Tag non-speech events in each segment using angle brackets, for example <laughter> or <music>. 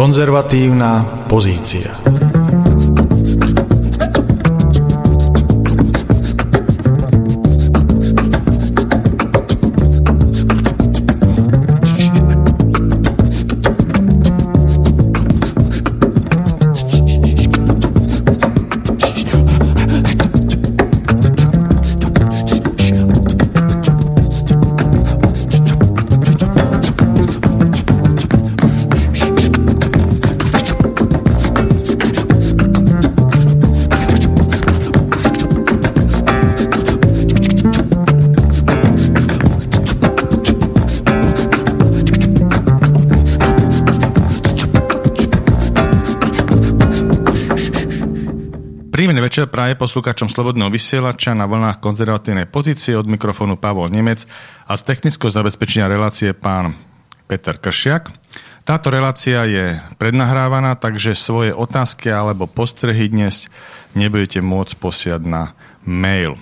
Konzervatívna pozícia. Večer praje poslucháčom Slobodného vysielača na vlnách konzervatívnej pozície od mikrofónu Pavol Nemec a z technického zabezpečenia relácie pán Peter Kršiak. Táto relácia je prednahrávaná, takže svoje otázky alebo postrehy dnes nebudete môcť posiať na mail.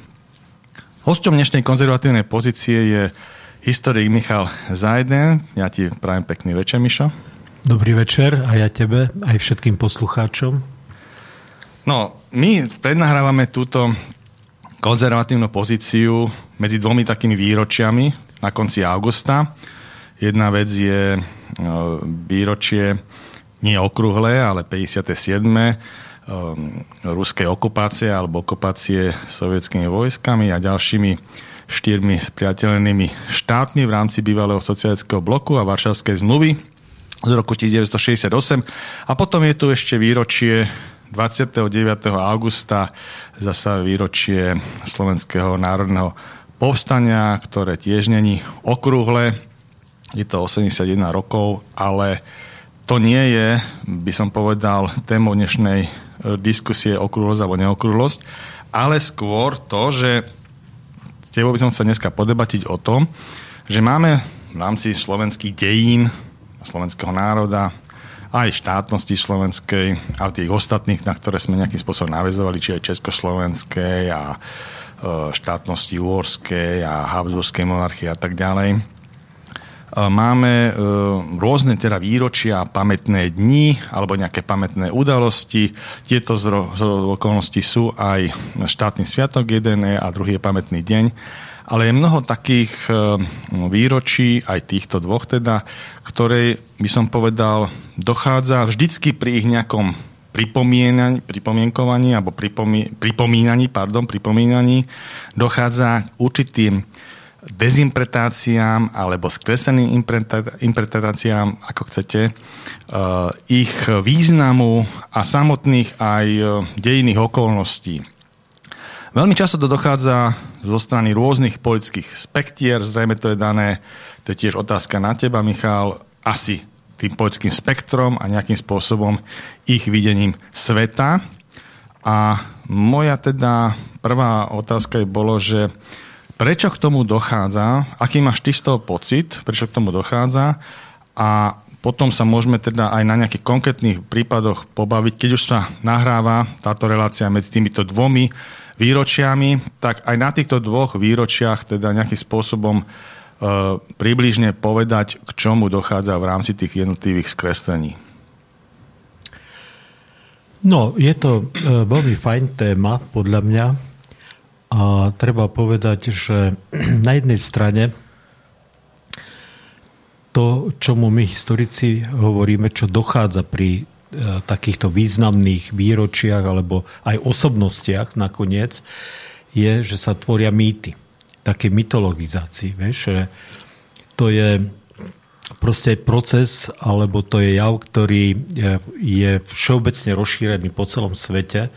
Hosťom dnešnej konzervatívnej pozície je historik Michal Zajden. Ja ti prajem pekný večer, Mišo. Dobrý večer a ja tebe, aj všetkým poslucháčom. No, my prednahrávame túto konzervatívnu pozíciu medzi dvomi takými výročiami na konci augusta. Jedna vec je e, výročie nie okrúhle, ale 57. E, ruskej okupácie alebo okupácie sovietskými vojskami a ďalšími štyrmi spriateľenými štátmi v rámci bývalého socialistického bloku a Varšavskej zmluvy z roku 1968. A potom je tu ešte výročie 29. augusta zasa výročie Slovenského národného povstania, ktoré tiež není okrúhle. Je to 81 rokov, ale to nie je, by som povedal, témou dnešnej e, diskusie okrúhlosť alebo neokrúhlosť, ale skôr to, že s tebou by som chcel dneska podebatiť o tom, že máme v rámci slovenských dejín, slovenského národa, aj štátnosti slovenskej a tých ostatných, na ktoré sme nejakým spôsobom navezovali, či aj československej a e, štátnosti uhorskej a Habsburskej monarchie a tak ďalej. E, máme e, rôzne teda výročia, pamätné dni alebo nejaké pamätné udalosti. Tieto z okolností sú aj štátny sviatok jeden a druhý je pamätný deň ale je mnoho takých eh, výročí, aj týchto dvoch teda, ktoré by som povedal, dochádza vždycky pri ich nejakom pripomienkovaní alebo pripomí, pripomínaní, pardon, pripomínaní dochádza k určitým dezinterpretáciám alebo skresleným interpretáciám, ako chcete, eh, ich významu a samotných aj eh, dejinných okolností. Veľmi často to dochádza zo strany rôznych politických spektier, zrejme to je dané, to je tiež otázka na teba, Michal, asi tým politickým spektrom a nejakým spôsobom ich videním sveta. A moja teda prvá otázka je bolo, že prečo k tomu dochádza, aký máš ty z toho pocit, prečo k tomu dochádza? A potom sa môžeme teda aj na nejakých konkrétnych prípadoch pobaviť, keď už sa nahráva táto relácia medzi týmito dvomi výročiami, tak aj na týchto dvoch výročiach teda nejakým spôsobom e, približne povedať, k čomu dochádza v rámci tých jednotlivých skreslení. No, je to e, veľmi fajn téma, podľa mňa. A treba povedať, že <clears throat> na jednej strane to, čomu my historici hovoríme, čo dochádza pri takýchto významných výročiach alebo aj osobnostiach nakoniec, je, že sa tvoria mýty. Také mytologizácii. Vieš, že to je proste proces, alebo to je jav, ktorý je, je všeobecne rozšírený po celom svete,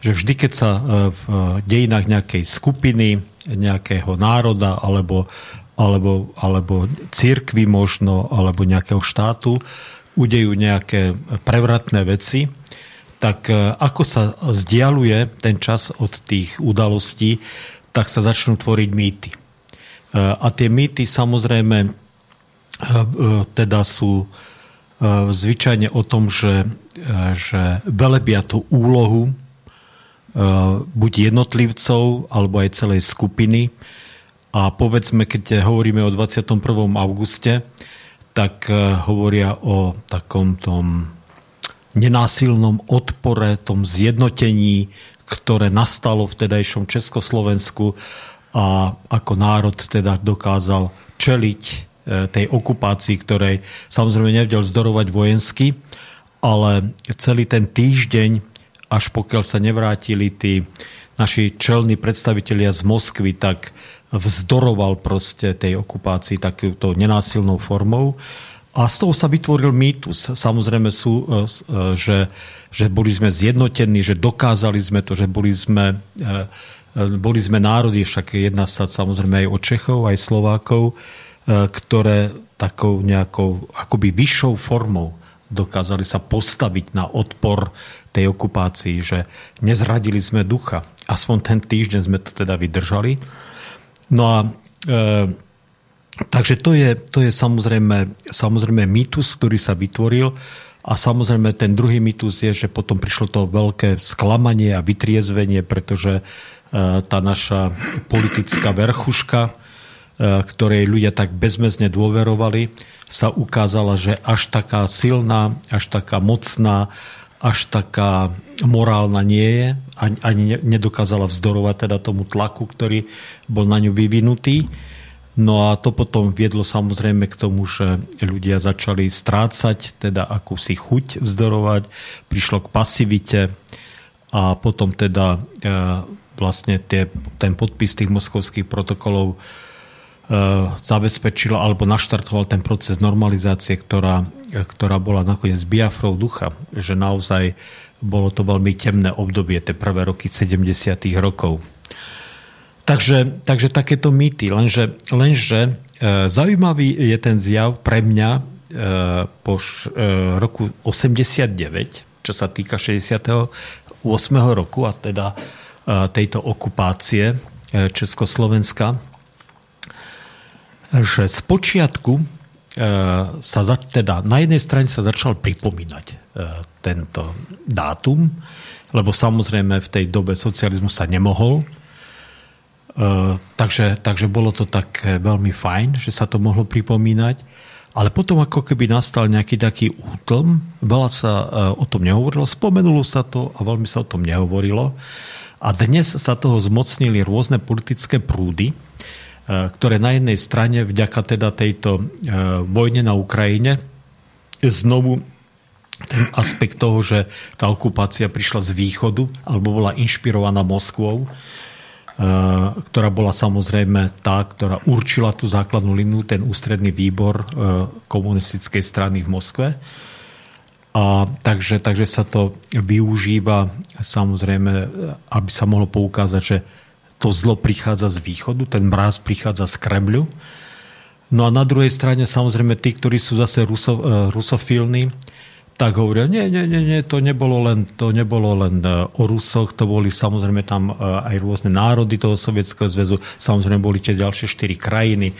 že vždy, keď sa e, v dejinách nejakej skupiny, nejakého národa alebo, alebo, alebo církvy možno, alebo nejakého štátu udejú nejaké prevratné veci, tak e, ako sa vzdialuje ten čas od tých udalostí, tak sa začnú tvoriť mýty. E, a tie mýty samozrejme e, teda sú zvyčajne o tom, že, že velebia tú úlohu buď jednotlivcov, alebo aj celej skupiny. A povedzme, keď hovoríme o 21. auguste, tak hovoria o takom tom nenásilnom odpore, tom zjednotení, ktoré nastalo v tedajšom Československu a ako národ teda dokázal čeliť e, tej okupácii, ktorej samozrejme nevedel vzdorovať vojensky, ale celý ten týždeň, až pokiaľ sa nevrátili tí naši čelní predstavitelia z Moskvy, tak vzdoroval proste tej okupácii takouto nenásilnou formou. A z toho sa vytvoril mýtus. Samozrejme sú, e, e, že, že boli sme zjednotení, že dokázali sme to, že boli sme, e, boli sme národy, však jedna sa samozrejme aj o Čechov, aj Slovákov, ktoré takou nejakou akoby vyššou formou dokázali sa postaviť na odpor tej okupácii, že nezradili sme ducha. Aspoň ten týždeň sme to teda vydržali. No a e, Takže to je, to je samozrejme, samozrejme mýtus, ktorý sa vytvoril a samozrejme ten druhý mýtus je, že potom prišlo to veľké sklamanie a vytriezvenie, pretože e, tá naša politická verchuška, e, ktorej ľudia tak bezmezne dôverovali, sa ukázala, že až taká silná, až taká mocná, až taká morálna nie je, ani, ani nedokázala vzdorovať teda tomu tlaku, ktorý bol na ňu vyvinutý. No a to potom viedlo samozrejme k tomu, že ľudia začali strácať teda akúsi chuť vzdorovať, prišlo k pasivite a potom teda e, vlastne tie, ten podpis tých moskovských protokolov e, zabezpečil alebo naštartoval ten proces normalizácie, ktorá, ktorá bola nakoniec biafrou ducha, že naozaj bolo to veľmi temné obdobie, tie prvé roky 70. rokov. Takže, takže takéto mýty. Lenže, lenže e, zaujímavý je ten zjav pre mňa e, po e, roku 89, čo sa týka 68. roku a teda e, tejto okupácie Československa, že z počiatku sa za, teda na jednej strane sa začal pripomínať tento dátum, lebo samozrejme v tej dobe socializmu sa nemohol Uh, takže, takže bolo to tak veľmi fajn, že sa to mohlo pripomínať. Ale potom ako keby nastal nejaký taký útlm, veľa sa uh, o tom nehovorilo, spomenulo sa to a veľmi sa o tom nehovorilo. A dnes sa toho zmocnili rôzne politické prúdy, ktoré na jednej strane vďaka teda tejto vojne na Ukrajine znovu ten aspekt toho, že tá okupácia prišla z východu alebo bola inšpirovaná Moskvou, Eh, ktorá bola samozrejme tá, ktorá určila tú základnú linu, ten ústredný výbor eh, komunistickej strany v Moskve. A takže, takže sa to využíva samozrejme, aby sa mohlo poukázať, že to zlo prichádza z východu, ten mráz prichádza z Kremľu. No a na druhej strane samozrejme tí, ktorí sú zase ruso, eh, rusofilní, tak hovoria, nie, nie, nie, nie, to nebolo len, to nebolo len e, o Rusoch, to boli samozrejme tam e, aj rôzne národy toho Sovietskeho zväzu, samozrejme boli tie ďalšie štyri krajiny.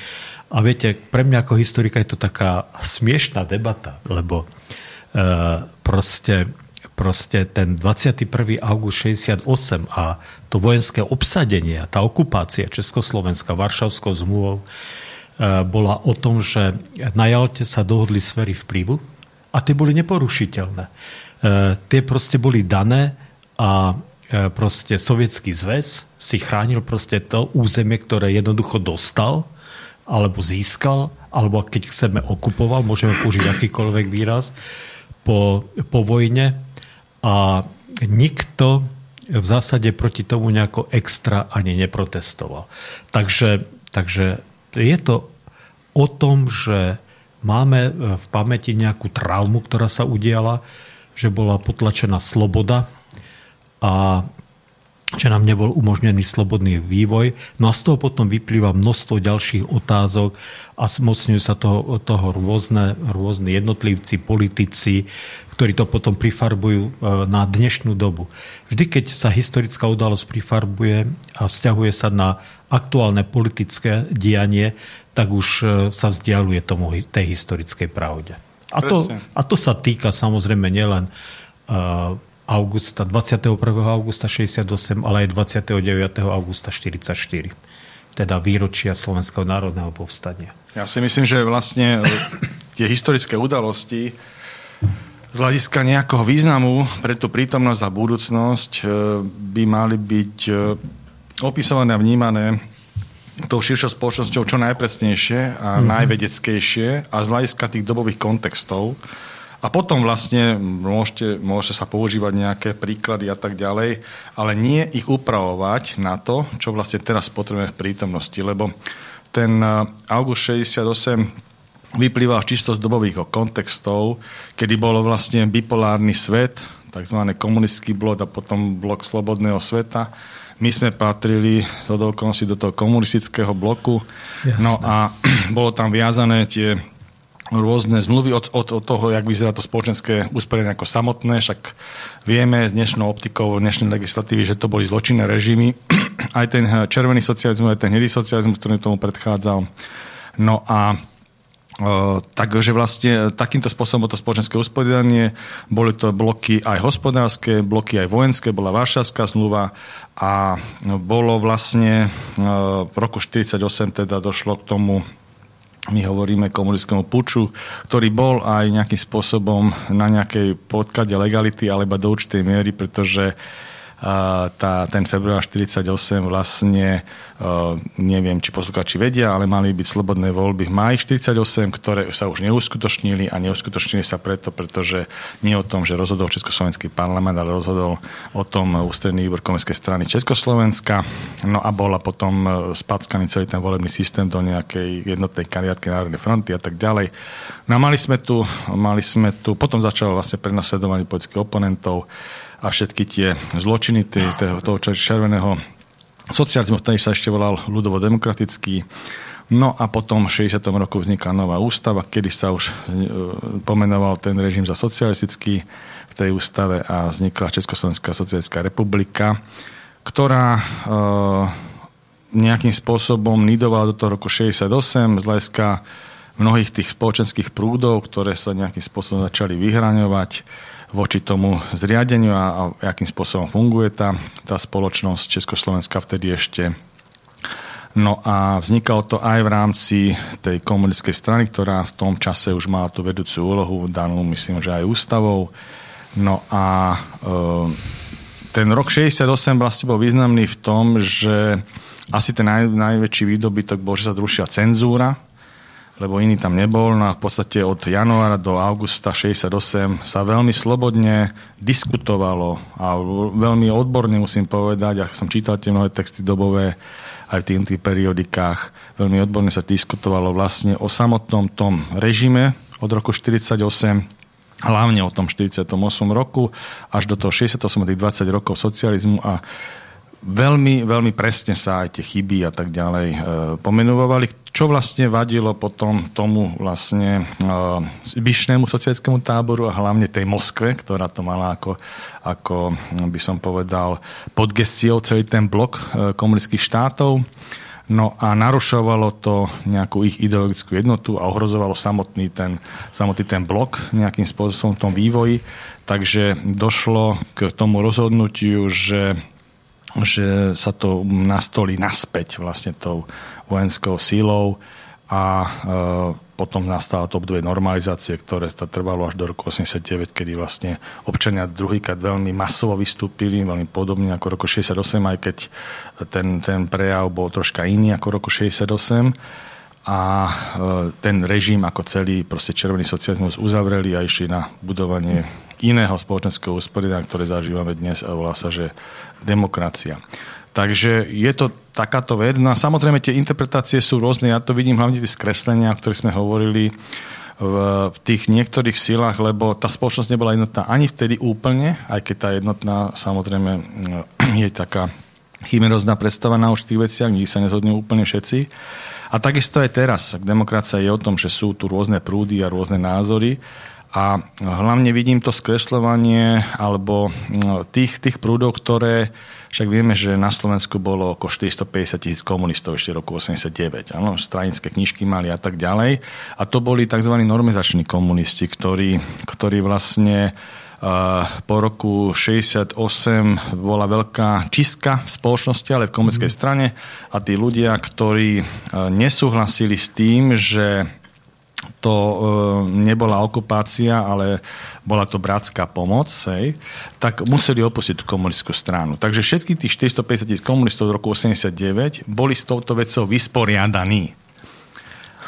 A viete, pre mňa ako historika je to taká smiešná debata, lebo uh, proste, proste ten 21. august 68 a to vojenské obsadenie tá okupácia Československa Varšavskou zmluvou uh, bola o tom, že na Jalte sa dohodli sféry vplyvu, a tie boli neporušiteľné. E, tie proste boli dané a e, proste sovietský zväz si chránil proste to územie, ktoré jednoducho dostal alebo získal, alebo keď chceme okupoval, môžeme použiť akýkoľvek výraz, po, po vojne a nikto v zásade proti tomu nejako extra ani neprotestoval. Takže, takže je to o tom, že máme e, v pamäti nejakú traumu, ktorá sa udiala, že bola potlačená sloboda a že nám nebol umožnený slobodný vývoj. No a z toho potom vyplýva množstvo ďalších otázok a zmocňujú sa toho, toho rôzne, rôzne jednotlivci, politici, ktorí to potom prifarbujú e, na dnešnú dobu. Vždy, keď sa historická udalosť prifarbuje a vzťahuje sa na aktuálne politické dianie, tak už e, sa vzdialuje tomu tej historickej pravde. A to, a to sa týka samozrejme nielen uh, augusta, 21. augusta 68, ale aj 29. augusta 44. Teda výročia Slovenského národného povstania. Ja si myslím, že vlastne tie historické udalosti z hľadiska nejakého významu pre tú prítomnosť a budúcnosť e, by mali byť e, opisované a vnímané tou širšou spoločnosťou čo najpresnejšie a mm-hmm. najvedeckejšie a z hľadiska tých dobových kontextov. A potom vlastne môžete, môžete sa používať nejaké príklady a tak ďalej, ale nie ich upravovať na to, čo vlastne teraz potrebujeme v prítomnosti, lebo ten e, august 68 vyplýva čisto z dobových kontextov, kedy bolo vlastne bipolárny svet, tzv. komunistický blok a potom blok slobodného sveta. My sme patrili do dokonci do toho komunistického bloku. Jasne. No a <clears throat> bolo tam viazané tie rôzne zmluvy od, od, od toho, jak vyzerá to spoločenské usporiadanie ako samotné, však vieme z dnešnou optikou dnešnej legislatívy, že to boli zločinné režimy. <clears throat> Aj ten červený socializmus, aj ten hnedý socializmus, ktorý tomu predchádzal. No a takže vlastne takýmto spôsobom to spoločenské usporiadanie, boli to bloky aj hospodárske, bloky aj vojenské, bola Varšavská zmluva a bolo vlastne v roku 1948 teda došlo k tomu my hovoríme komunistickému puču, ktorý bol aj nejakým spôsobom na nejakej podklade legality, alebo do určitej miery, pretože uh, tá, ten február 48 vlastne, neviem, či posluchači vedia, ale mali byť slobodné voľby v máji 48, ktoré sa už neuskutočnili a neuskutočnili sa preto, pretože nie o tom, že rozhodol Československý parlament, ale rozhodol o tom ústredný výbor komunistickej strany Československa. No a bola potom e, spackaný celý ten volebný systém do nejakej jednotnej kariátky Národnej fronty a tak ďalej. No a mali sme tu, mali sme tu potom začalo vlastne prenasledovanie politických oponentov, a všetky tie zločiny toho, toho červeného socializmu, ktorý sa ešte volal ľudovo-demokratický. No a potom v 60. roku vznikla nová ústava, kedy sa už e, pomenoval ten režim za socialistický v tej ústave a vznikla Československá socialistická republika, ktorá e, nejakým spôsobom nidovala do toho roku 68 z hľadiska mnohých tých spoločenských prúdov, ktoré sa nejakým spôsobom začali vyhraňovať voči tomu zriadeniu a, a akým spôsobom funguje tá, tá spoločnosť Československa vtedy ešte. No a vznikalo to aj v rámci tej komunistickej strany, ktorá v tom čase už mala tú vedúcu úlohu, danú myslím, že aj ústavou. No a e, ten rok 68 vlastne bol významný v tom, že asi ten naj, najväčší výdobytok bol, že sa zrušila cenzúra, lebo iný tam nebol. No a v podstate od januára do augusta 68 sa veľmi slobodne diskutovalo a veľmi odborne musím povedať, ak som čítal tie mnohé texty dobové aj v tých, periodikách, veľmi odborne sa diskutovalo vlastne o samotnom tom režime od roku 48 hlavne o tom 48 roku až do toho 68. 20 rokov socializmu a veľmi, veľmi presne sa aj tie chyby a tak ďalej e, pomenovali, čo vlastne vadilo potom tomu vlastne e, zbyšnému sociálskému táboru a hlavne tej Moskve, ktorá to mala ako, ako by som povedal, pod gestiou celý ten blok e, komunistických štátov. No a narušovalo to nejakú ich ideologickú jednotu a ohrozovalo samotný ten, samotný ten blok nejakým spôsobom v tom vývoji. Takže došlo k tomu rozhodnutiu, že že sa to nastolí naspäť vlastne tou vojenskou sílou a e, potom nastalo to obdobie normalizácie, ktoré to trvalo až do roku 89, kedy vlastne občania druhýkrát veľmi masovo vystúpili, veľmi podobne ako roku 68, aj keď ten, ten prejav bol troška iný ako roku 68 a e, ten režim ako celý, proste červený socializmus uzavreli a išli na budovanie iného spoločenského usporiadania, ktoré zažívame dnes a volá sa, že demokracia. Takže je to takáto vec. No a samozrejme tie interpretácie sú rôzne. Ja to vidím hlavne tie skreslenia, o ktorých sme hovorili v, v tých niektorých silách, lebo tá spoločnosť nebola jednotná ani vtedy úplne, aj keď tá jednotná samozrejme <clears throat> je taká chimerozná predstava na určitých veciach, nikdy sa nezhodnú úplne všetci. A takisto aj teraz. Demokracia je o tom, že sú tu rôzne prúdy a rôzne názory a hlavne vidím to skresľovanie alebo tých, tých prúdov, ktoré však vieme, že na Slovensku bolo okolo 450 tisíc komunistov ešte roku 89. Áno, stranické knižky mali a tak ďalej. A to boli tzv. normizační komunisti, ktorí, ktorí vlastne po roku 68 bola veľká čistka v spoločnosti, ale v komunistickej mm. strane a tí ľudia, ktorí nesúhlasili s tým, že to e, nebola okupácia, ale bola to bratská pomoc, hej, tak museli opustiť tú komunistickú stranu. Takže všetky tých 450 tisíc komunistov z roku 89 boli s touto vecou vysporiadaní.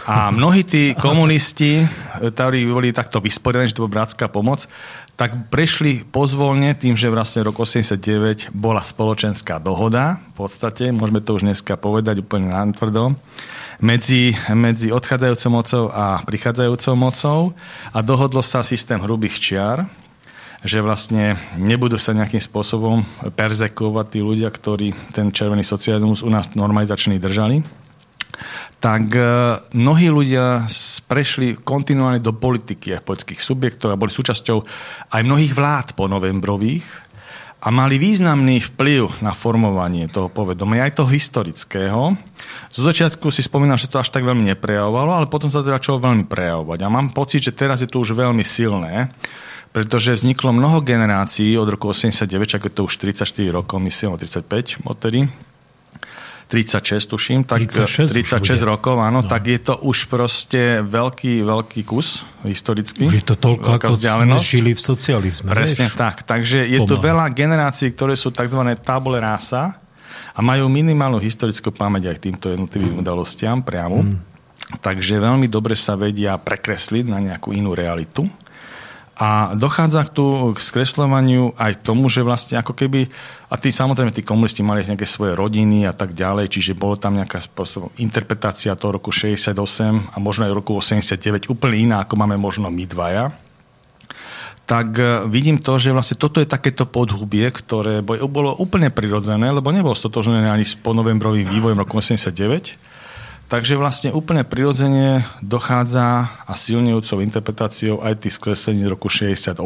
A mnohí tí komunisti, ktorí boli takto vysporiadaní, že to bola bratská pomoc, tak prešli pozvolne tým, že vlastne rok 89 bola spoločenská dohoda, v podstate, môžeme to už dneska povedať úplne tvrdo, medzi, medzi odchádzajúcou mocou a prichádzajúcou mocou. A dohodlo sa systém hrubých čiar, že vlastne nebudú sa nejakým spôsobom perzekovať tí ľudia, ktorí ten červený socializmus u nás normalizačný držali tak e, mnohí ľudia prešli kontinuálne do politiky a politických subjektov a boli súčasťou aj mnohých vlád po novembrových a mali významný vplyv na formovanie toho povedomia, aj toho historického. Zo začiatku si spomínam, že to až tak veľmi neprejavovalo, ale potom sa to začalo veľmi prejavovať. A mám pocit, že teraz je to už veľmi silné, pretože vzniklo mnoho generácií od roku 89, čak je to už 34 rokov, myslím, o 35 odtedy, 36, tuším, tak 36, 36 rokov, áno, no. tak je to už proste veľký, veľký kus historicky. Už je to toľko, ako sme žili v socializme. Presne vieš? tak. Takže je Pomaha. tu veľa generácií, ktoré sú tzv. tabule rása a majú minimálnu historickú pamäť aj týmto jednotlivým udalostiam priamu. Hmm. Takže veľmi dobre sa vedia prekresliť na nejakú inú realitu. A dochádza tu, k skresľovaniu aj tomu, že vlastne ako keby, a tí samozrejme tí komunisti mali nejaké svoje rodiny a tak ďalej, čiže bolo tam nejaká spôsob, interpretácia toho roku 68 a možno aj roku 89 úplne iná, ako máme možno my dvaja. Tak e, vidím to, že vlastne toto je takéto podhubie, ktoré bolo úplne prirodzené, lebo nebolo stotožné ani s ponovembrovým vývojom roku 89, Takže vlastne úplne prirodzene dochádza a silnejúcou interpretáciou aj tých skreslení z roku 68.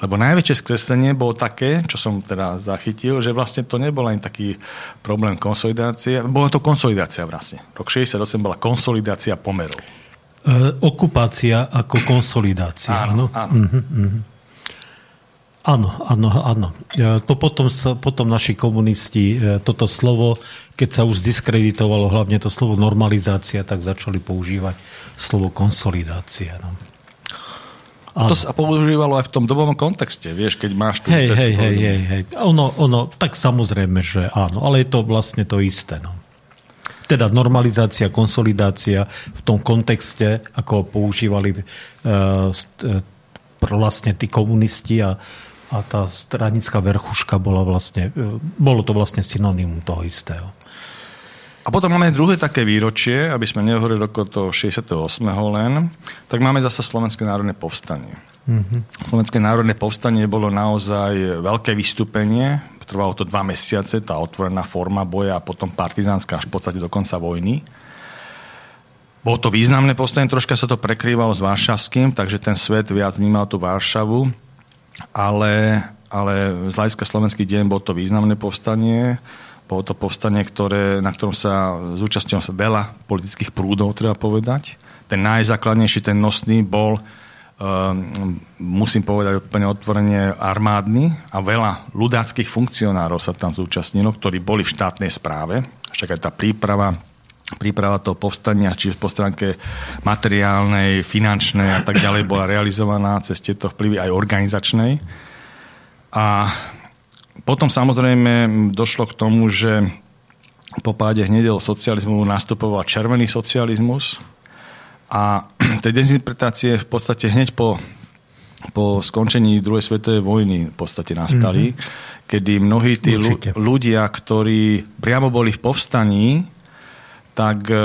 Lebo najväčšie skreslenie bolo také, čo som teda zachytil, že vlastne to nebol len taký problém konsolidácie, bola to konsolidácia vlastne. Rok 68 bola konsolidácia pomerov. E, okupácia ako konsolidácia. Áno, áno. Uh-huh, uh-huh. Áno, áno, áno. E, to potom, potom naši komunisti e, toto slovo, keď sa už diskreditovalo hlavne to slovo normalizácia, tak začali používať slovo konsolidácia. No. To sa používalo aj v tom dobovom kontexte, vieš, keď máš tu... Hej, hej, hej, hej, hej. Ono, ono, tak samozrejme, že áno, ale je to vlastne to isté. No. Teda normalizácia, konsolidácia v tom kontexte, ako používali uh, vlastne tí komunisti a a tá stranická verchuška bola vlastne, e, bolo to vlastne synonymum toho istého. A potom máme druhé také výročie, aby sme nehovorili roko to 68. len, tak máme zase Slovenské národné povstanie. Mm-hmm. Slovenské národné povstanie bolo naozaj veľké vystúpenie, trvalo to dva mesiace, tá otvorená forma boja a potom partizánska až v podstate do konca vojny. Bolo to významné povstanie, troška sa to prekrývalo s Varšavským, takže ten svet viac vnímal tú Varšavu ale, ale z hľadiska slovenských deň bolo to významné povstanie. Bolo to povstanie, ktoré, na ktorom sa zúčastnilo sa veľa politických prúdov, treba povedať. Ten najzákladnejší, ten nosný bol, um, musím povedať úplne otvorene, armádny a veľa ľudáckých funkcionárov sa tam zúčastnilo, ktorí boli v štátnej správe. Však aj tá príprava príprava toho povstania, čiže po stránke materiálnej, finančnej a tak ďalej bola realizovaná cez tieto vplyvy aj organizačnej. A potom samozrejme došlo k tomu, že po páde hnedel socializmu nastupoval červený socializmus a <clears throat> tej dezinterpretácie v podstate hneď po, po skončení druhej svetovej vojny v podstate nastali, mm-hmm. kedy mnohí tí ľudia, ktorí priamo boli v povstaní, tak e,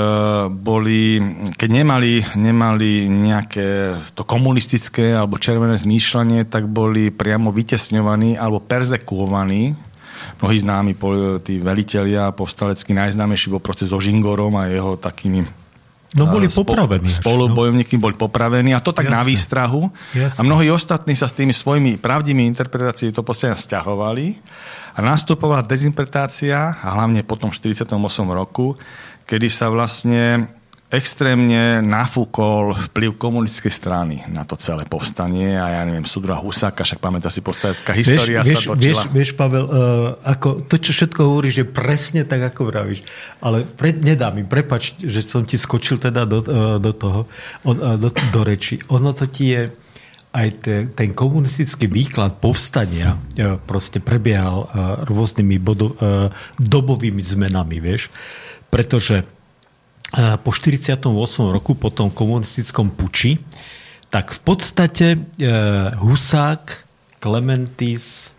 boli, keď nemali, nemali nejaké to komunistické alebo červené zmýšľanie, tak boli priamo vytesňovaní alebo perzekuovaní. Mnohí známi tí velitelia povstaleckí najznámejší bol proces so Žingorom a jeho takými No boli popravení. Spolubojovníky no. boli popravení a to tak Jasne. na výstrahu. Jasne. A mnohí ostatní sa s tými svojimi pravdými interpretáciami to posiaľ stiahovali a nastupovala dezinterpretácia a hlavne po tom 48 roku, kedy sa vlastne extrémne nafúkol vplyv komunistickej strany na to celé povstanie a ja neviem, súdruha Husáka, však pamätá si postavecká história vieš, sa točila. Vieš, vieš Pavel, uh, ako to, čo všetko hovoríš, je presne tak, ako vravíš. Ale pre, nedá mi, prepač, že som ti skočil teda do, uh, do toho, on, uh, do, do reči. Ono to ti je aj te, ten komunistický výklad povstania uh, proste prebiehal uh, rôznymi bodo, uh, dobovými zmenami, vieš. Pretože po 48. roku, po tom komunistickom puči, tak v podstate e, Husák, Klementis,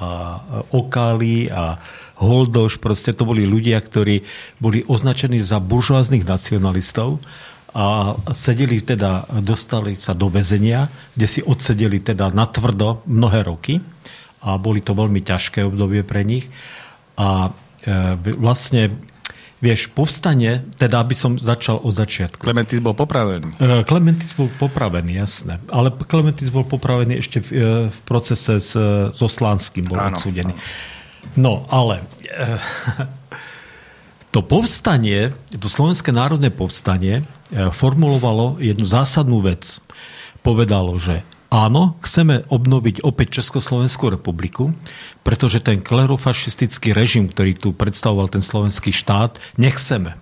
a Okali a Holdoš, proste to boli ľudia, ktorí boli označení za buržoáznych nacionalistov a sedeli teda, dostali sa do väzenia, kde si odsedeli teda natvrdo mnohé roky a boli to veľmi ťažké obdobie pre nich. A e, vlastne Vieš, povstanie, teda aby som začal od začiatku. Klementis bol popravený. E, Klementis bol popravený, jasné. Ale Klementis bol popravený ešte v, e, v procese s, so Slánským, bol áno, odsúdený. Áno. No, ale e, to povstanie, to Slovenské národné povstanie formulovalo jednu zásadnú vec. Povedalo, že Áno, chceme obnoviť opäť Československú republiku, pretože ten klerofašistický režim, ktorý tu predstavoval ten slovenský štát, nechceme. E,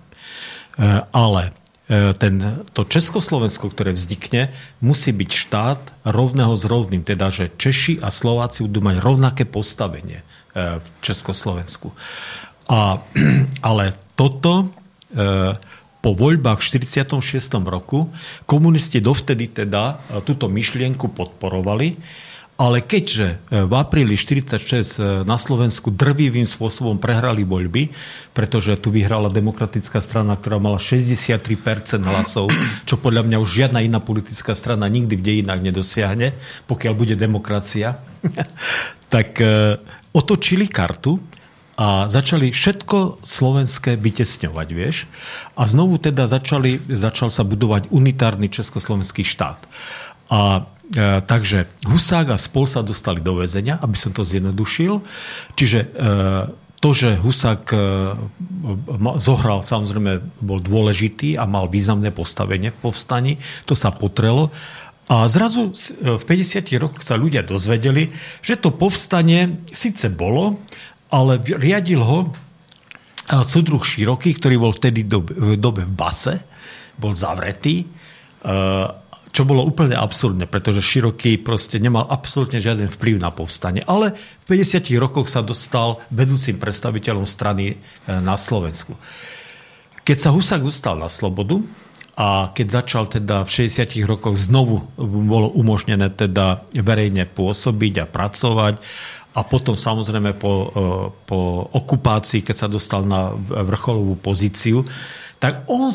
ale e, ten, to Československo, ktoré vznikne, musí byť štát rovného s rovným. Teda, že Češi a Slováci budú mať rovnaké postavenie e, v Československu. A, <clears throat> ale toto po voľbách v 46. roku komunisti dovtedy teda e, túto myšlienku podporovali, ale keďže e, v apríli 46 e, na Slovensku drvivým spôsobom prehrali voľby, pretože tu vyhrala demokratická strana, ktorá mala 63% hlasov, čo podľa mňa už žiadna iná politická strana nikdy v dejinách nedosiahne, pokiaľ bude demokracia, <laughs> tak otočili kartu a začali všetko slovenské vytesňovať, vieš. A znovu teda začali, začal sa budovať unitárny československý štát. A e, takže Husák a spol sa dostali do väzenia, aby som to zjednodušil. Čiže e, to, že Husák e, zohral, samozrejme bol dôležitý a mal významné postavenie v povstaní, to sa potrelo. A zrazu e, v 50 rokoch sa ľudia dozvedeli, že to povstanie síce bolo, ale riadil ho súdruh Široký, ktorý bol vtedy v dobe v base, bol zavretý, e, čo bolo úplne absurdné, pretože Široký proste nemal absolútne žiaden vplyv na povstanie. Ale v 50 rokoch sa dostal vedúcim predstaviteľom strany e, na Slovensku. Keď sa Husák dostal na slobodu a keď začal teda v 60 rokoch znovu bolo umožnené teda verejne pôsobiť a pracovať, a potom samozrejme po, e, po okupácii, keď sa dostal na vrcholovú pozíciu, tak on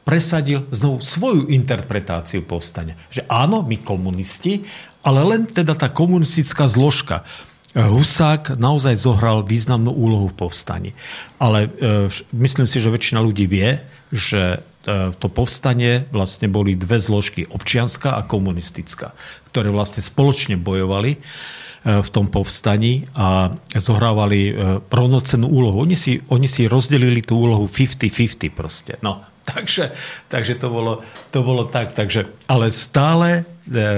presadil znovu svoju interpretáciu povstania. Že áno, my komunisti, ale len teda tá komunistická zložka. Husák naozaj zohral významnú úlohu v povstaní. Ale e, myslím si, že väčšina ľudí vie, že e, to povstanie vlastne boli dve zložky, občianská a komunistická, ktoré vlastne spoločne bojovali v tom povstaní a zohrávali e, rovnocennú úlohu. Oni si, oni si rozdelili tú úlohu 50-50 proste. No, <laughs> takže, takže to, bolo, to bolo tak. Takže, ale stále e, e,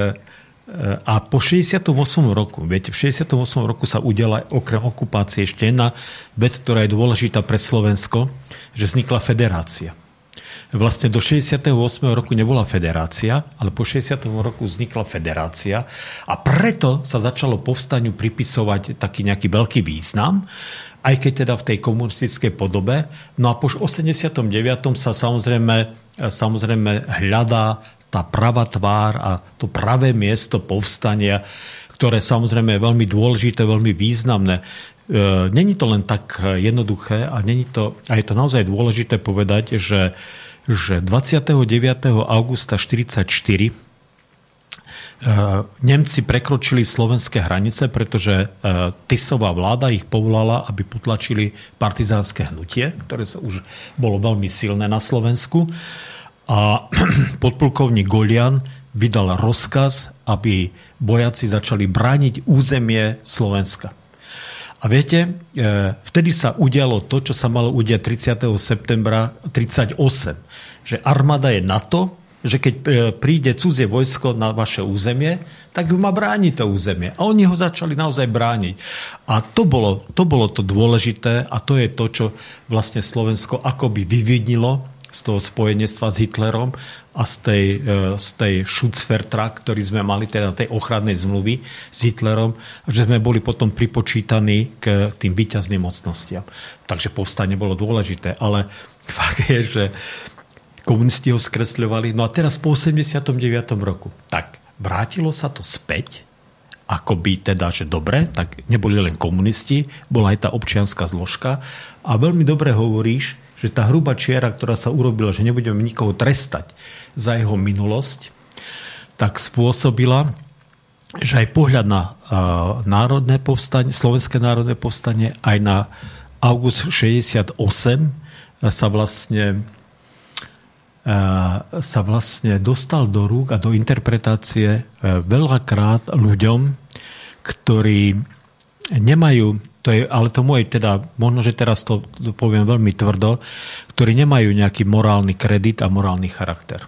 a po 68. roku, viete, v 68. roku sa udela okrem okupácie ešte jedna vec, ktorá je dôležitá pre Slovensko, že vznikla federácia vlastne do 68. roku nebola federácia, ale po 60. roku vznikla federácia a preto sa začalo povstaniu pripisovať taký nejaký veľký význam, aj keď teda v tej komunistickej podobe. No a po 89. sa samozrejme, samozrejme hľadá tá pravá tvár a to pravé miesto povstania, ktoré samozrejme je veľmi dôležité, veľmi významné. E, není to len tak jednoduché a, není to, a je to naozaj dôležité povedať, že že 29. augusta 1944 e, Nemci prekročili slovenské hranice, pretože e, Tisová vláda ich povolala, aby potlačili partizánske hnutie, ktoré sa už bolo veľmi silné na Slovensku. A <clears throat> podplukovník Golian vydal rozkaz, aby bojaci začali brániť územie Slovenska. A viete, e, vtedy sa udialo to, čo sa malo udiať 30. septembra 38. Že armáda je na to, že keď e, príde cudzie vojsko na vaše územie, tak ju má brániť to územie. A oni ho začali naozaj brániť. A to bolo, to bolo to dôležité a to je to, čo vlastne Slovensko akoby vyvinilo z toho spojenectva s Hitlerom a z tej, e, z tej Schutzvertrag, ktorý sme mali, teda tej ochrannej zmluvy s Hitlerom, že sme boli potom pripočítaní k tým výťazným mocnostiam. Takže povstanie bolo dôležité, ale <laughs> fakt je, že komunisti ho skresľovali. No a teraz po 89. roku. Tak, vrátilo sa to späť, ako by teda, že dobre, tak neboli len komunisti, bola aj tá občianská zložka a veľmi dobre hovoríš, že tá hrubá čiara, ktorá sa urobila, že nebudeme nikoho trestať za jeho minulosť, tak spôsobila, že aj pohľad na národné povstanie, slovenské národné povstanie, aj na august 68 sa vlastne sa vlastne dostal do rúk a do interpretácie veľakrát ľuďom, ktorí nemajú to je, ale to moje teda, možno, že teraz to poviem veľmi tvrdo, ktorí nemajú nejaký morálny kredit a morálny charakter.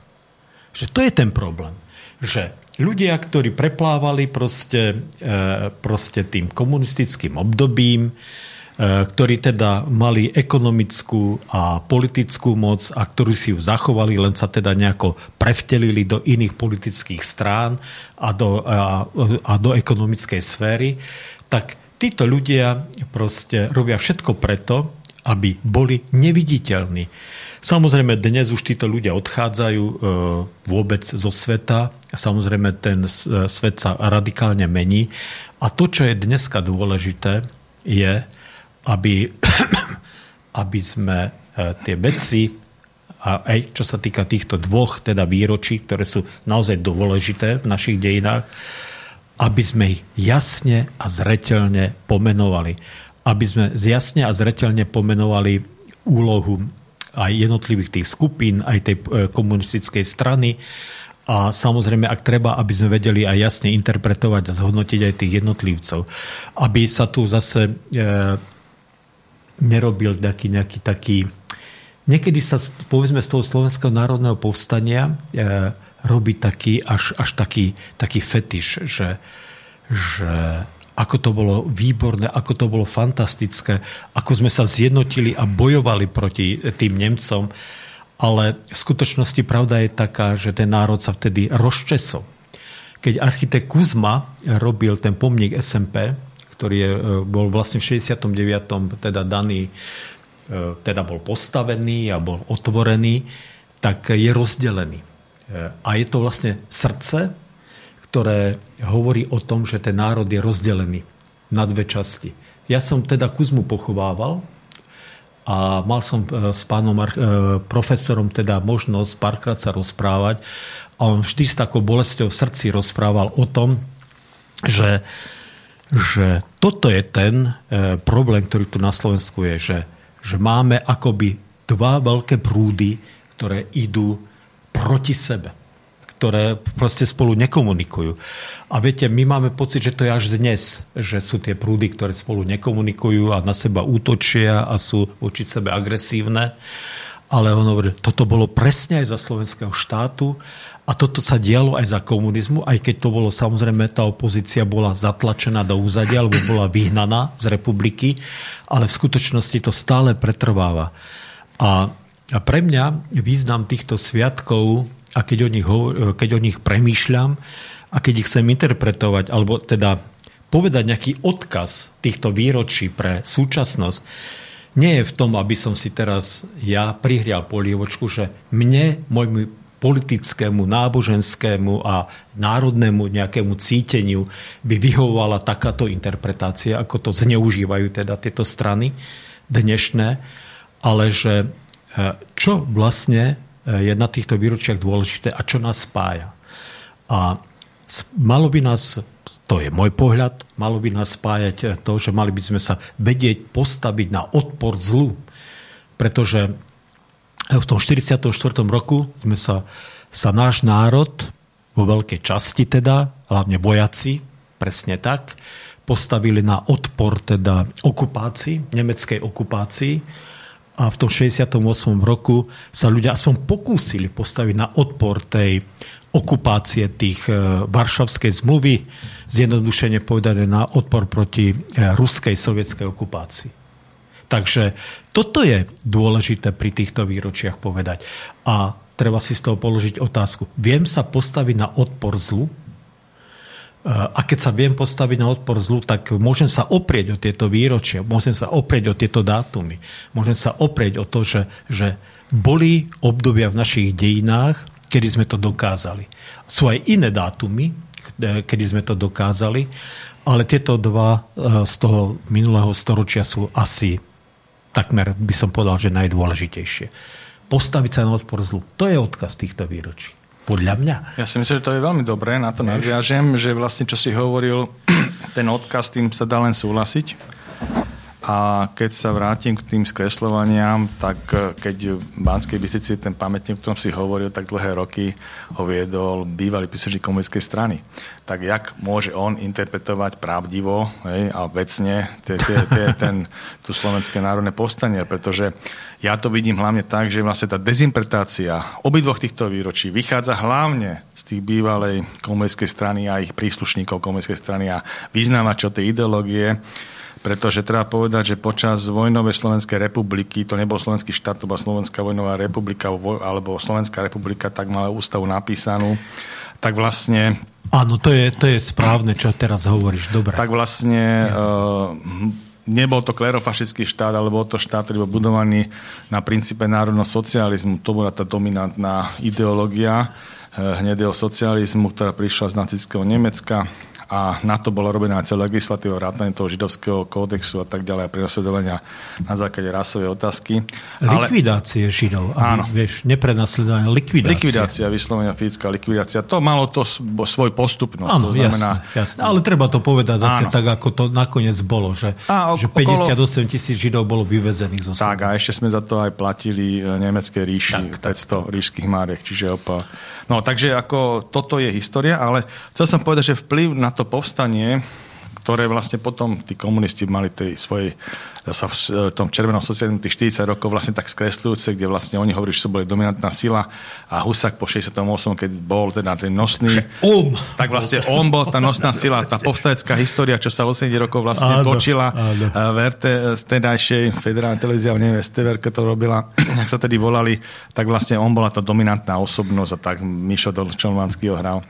Že to je ten problém. Že ľudia, ktorí preplávali proste, e, proste tým komunistickým obdobím, e, ktorí teda mali ekonomickú a politickú moc a ktorí si ju zachovali, len sa teda nejako prevtelili do iných politických strán a do, a, a do ekonomickej sféry, tak títo ľudia proste robia všetko preto, aby boli neviditeľní. Samozrejme, dnes už títo ľudia odchádzajú e, vôbec zo sveta. Samozrejme, ten e, svet sa radikálne mení. A to, čo je dneska dôležité, je, aby, <coughs> aby sme e, tie veci, a aj čo sa týka týchto dvoch teda výročí, ktoré sú naozaj dôležité v našich dejinách, aby sme ich jasne a zreteľne pomenovali. Aby sme jasne a zreteľne pomenovali úlohu aj jednotlivých tých skupín, aj tej e, komunistickej strany. A samozrejme, ak treba, aby sme vedeli aj jasne interpretovať a zhodnotiť aj tých jednotlivcov. Aby sa tu zase e, nerobil nejaký, nejaký taký... Niekedy sa, povedzme, z toho Slovenského národného povstania e, robí taký, až, až taký, taký fetiš, že, že ako to bolo výborné, ako to bolo fantastické, ako sme sa zjednotili a bojovali proti tým Nemcom. Ale v skutočnosti pravda je taká, že ten národ sa vtedy rozčesol. Keď architekt Kuzma robil ten pomník SMP, ktorý je, bol vlastne v 69. teda daný, e, teda bol postavený a bol otvorený, tak je rozdelený a je to vlastne srdce, ktoré hovorí o tom, že ten národ je rozdelený na dve časti. Ja som teda Kuzmu pochovával a mal som e, s pánom e, profesorom teda možnosť párkrát sa rozprávať a on vždy s takou bolestou v srdci rozprával o tom, že, že toto je ten e, problém, ktorý tu na Slovensku je, že, že máme akoby dva veľké prúdy, ktoré idú proti sebe ktoré proste spolu nekomunikujú. A viete, my máme pocit, že to je až dnes, že sú tie prúdy, ktoré spolu nekomunikujú a na seba útočia a sú voči sebe agresívne. Ale on hovorí, toto bolo presne aj za slovenského štátu a toto sa dialo aj za komunizmu, aj keď to bolo samozrejme, tá opozícia bola zatlačená do úzadia alebo bola vyhnaná z republiky, ale v skutočnosti to stále pretrváva. A a pre mňa význam týchto sviatkov, a keď o nich, keď o nich premýšľam a keď ich chcem interpretovať, alebo teda povedať nejaký odkaz týchto výročí pre súčasnosť, nie je v tom, aby som si teraz ja prihrial polievočku, že mne, môjmu politickému, náboženskému a národnému nejakému cíteniu by vyhovovala takáto interpretácia, ako to zneužívajú teda tieto strany dnešné, ale že čo vlastne e, je na týchto výročiach dôležité a čo nás spája. A malo by nás, to je môj pohľad, malo by nás spájať e, to, že mali by sme sa vedieť postaviť na odpor zlu. Pretože v tom 44. roku sme sa, sa náš národ vo veľkej časti teda, hlavne vojaci, presne tak, postavili na odpor teda okupácii, nemeckej okupácii a v tom 68. roku sa ľudia aspoň pokúsili postaviť na odpor tej okupácie tých e, Varšavskej zmluvy, zjednodušene povedané na odpor proti e, ruskej sovietskej okupácii. Takže toto je dôležité pri týchto výročiach povedať. A treba si z toho položiť otázku. Viem sa postaviť na odpor zlu? A keď sa viem postaviť na odpor zlu, tak môžem sa oprieť o tieto výročia, môžem sa oprieť o tieto dátumy, môžem sa oprieť o to, že, že boli obdobia v našich dejinách, kedy sme to dokázali. Sú aj iné dátumy, kedy sme to dokázali, ale tieto dva e, z toho minulého storočia sú asi takmer, by som povedal, že najdôležitejšie. Postaviť sa na odpor zlu. To je odkaz týchto výročí. Podľa mňa. Ja si myslím, že to je veľmi dobré, na to nadviažem, že vlastne, čo si hovoril, <clears throat> ten odkaz, tým sa dá len súhlasiť. A keď sa vrátim k tým skresľovaniam, tak e, keď v Banskej Bystrici ten pamätník, o ktorom si hovoril, tak dlhé roky ho viedol bývalý príslušník komunistickej strany. Tak jak môže on interpretovať pravdivo hej, a vecne tie, tie, tie, ten, tú slovenské národné povstanie? Pretože ja to vidím hlavne tak, že vlastne tá dezinterpretácia obidvoch týchto výročí vychádza hlavne z tých bývalej komunistickej strany a ich príslušníkov komunistickej strany a vyznávačov tej ideológie, pretože treba povedať, že počas vojnovej Slovenskej republiky, to nebol Slovenský štát, to bola Slovenská vojnová republika, alebo Slovenská republika, tak mala ústavu napísanú, tak vlastne... Áno, to je, to je správne, čo teraz hovoríš, dobre. Tak vlastne... Uh, nebol to klerofašický štát, ale bol to štát, ktorý bol budovaný na princípe národného socializmu. To bola tá dominantná ideológia eh, hnedého socializmu, ktorá prišla z nacistického Nemecka a na to bola robená celá legislatíva, rátanie toho židovského kódexu a tak ďalej a prenasledovania na základe rasovej otázky. Likvidácie Ale... židov. Áno. Vieš, neprenasledovanie, likvidácia. Likvidácia, vyslovenia fyzická likvidácia. To malo to svoj postupnosť. Áno, to znamená... jasné, jasné. Ale treba to povedať zase áno. tak, ako to nakoniec bolo, že, a, že 58 tisíc židov bolo vyvezených zo Tak a ešte sme za to aj platili e, nemecké ríši, tak, 500 tak. ríšských márek, čiže opa. No, takže ako toto je história, ale chcel som povedať, že vplyv na to povstanie, ktoré vlastne potom tí komunisti mali tej svojej, sa v tom červenom socializmu tých 40 rokov vlastne tak skresľujúce, kde vlastne oni hovorí, že to boli dominantná sila a Husak po 68, keď bol teda ten nosný, on. tak vlastne on bol tá nosná sila, tá povstavecká história, čo sa 80 rokov vlastne áno, točila áno. v RT, z tedajšej federálnej televízia, neviem, STVR, to robila, <clears throat> ak sa tedy volali, tak vlastne on bola tá dominantná osobnosť a tak Mišo Dolčonvanský ho hral.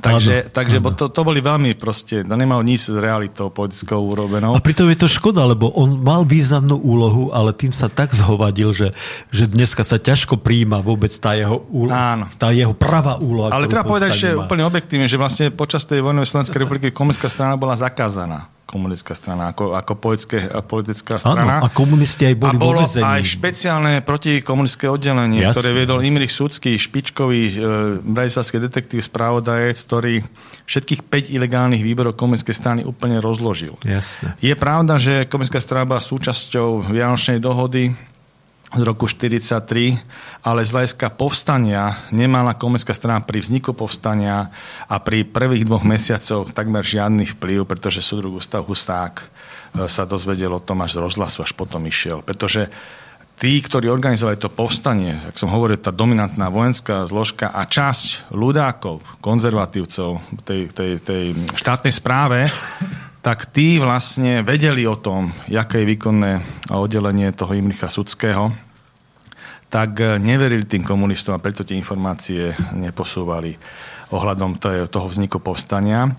Takže, takže áno. To, to boli veľmi proste, to nemalo nič s realitou politickou urobenou. A pritom je to škoda, lebo on mal významnú úlohu, ale tým sa tak zhovadil, že, že dneska sa ťažko príjma vôbec tá jeho, úlo- áno. tá jeho pravá úloha. Ale treba povedať že úplne objektívne, že vlastne počas tej vojnovej Slovenskej republiky komunistická strana bola zakázaná komunistická strana, ako, ako politické, politická strana. Áno, a komunisti aj boli A bolo aj špeciálne protikomunistické oddelenie, Jasne. ktoré viedol Imrich Sudsky, špičkový e, bratislavský detektív, správodajec, ktorý všetkých 5 ilegálnych výborov komunistickej strany úplne rozložil. Jasne. Je pravda, že komunistická strana bola súčasťou Vianočnej dohody, z roku 1943, ale z hľadiska povstania nemala komunistická strana pri vzniku povstania a pri prvých dvoch mesiacoch takmer žiadny vplyv, pretože súdruh Gustav Husták e, sa dozvedel o tom až z rozhlasu, až potom išiel. Pretože tí, ktorí organizovali to povstanie, ak som hovoril, tá dominantná vojenská zložka a časť ľudákov, konzervatívcov tej, tej, tej štátnej správe, tak tí vlastne vedeli o tom, aké je výkonné oddelenie toho Imricha Sudského, tak eh, neverili tým komunistom a preto tie informácie neposúvali ohľadom toho vzniku povstania.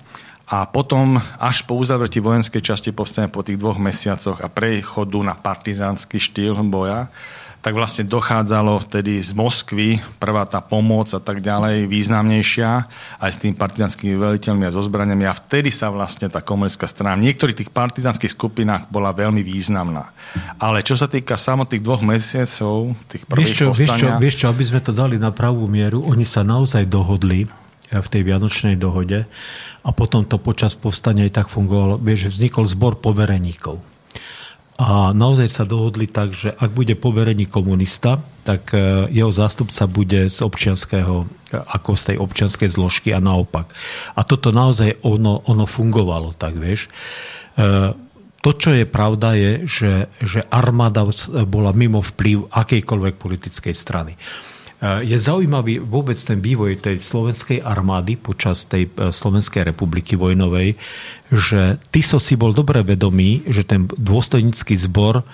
A potom, až po uzavretí vojenskej časti povstania po tých dvoch mesiacoch a prechodu na partizánsky štýl boja, tak vlastne dochádzalo vtedy z Moskvy prvá tá pomoc a tak ďalej významnejšia aj s tým partizanskými veliteľmi a so zbraniami a vtedy sa vlastne tá komunistická strana v niektorých tých partizanských skupinách bola veľmi významná. Ale čo sa týka samotných dvoch mesiacov, tých prvých vieš čo, vieš čo, vieš čo, aby sme to dali na pravú mieru, oni sa naozaj dohodli eh, v tej Vianočnej dohode a potom to počas povstania aj tak fungovalo. Vieš, vznikol zbor povereníkov a naozaj sa dohodli tak, že ak bude poverený komunista, tak e, jeho zástupca bude z občianského, ako z tej občianskej zložky a naopak. A toto naozaj ono, ono fungovalo, tak vieš. E, to, čo je pravda, je, že, že armáda bola mimo vplyv akejkoľvek politickej strany. Je zaujímavý vôbec ten vývoj tej slovenskej armády počas tej Slovenskej republiky vojnovej, že Tiso si bol dobre vedomý, že ten dôstojnícky zbor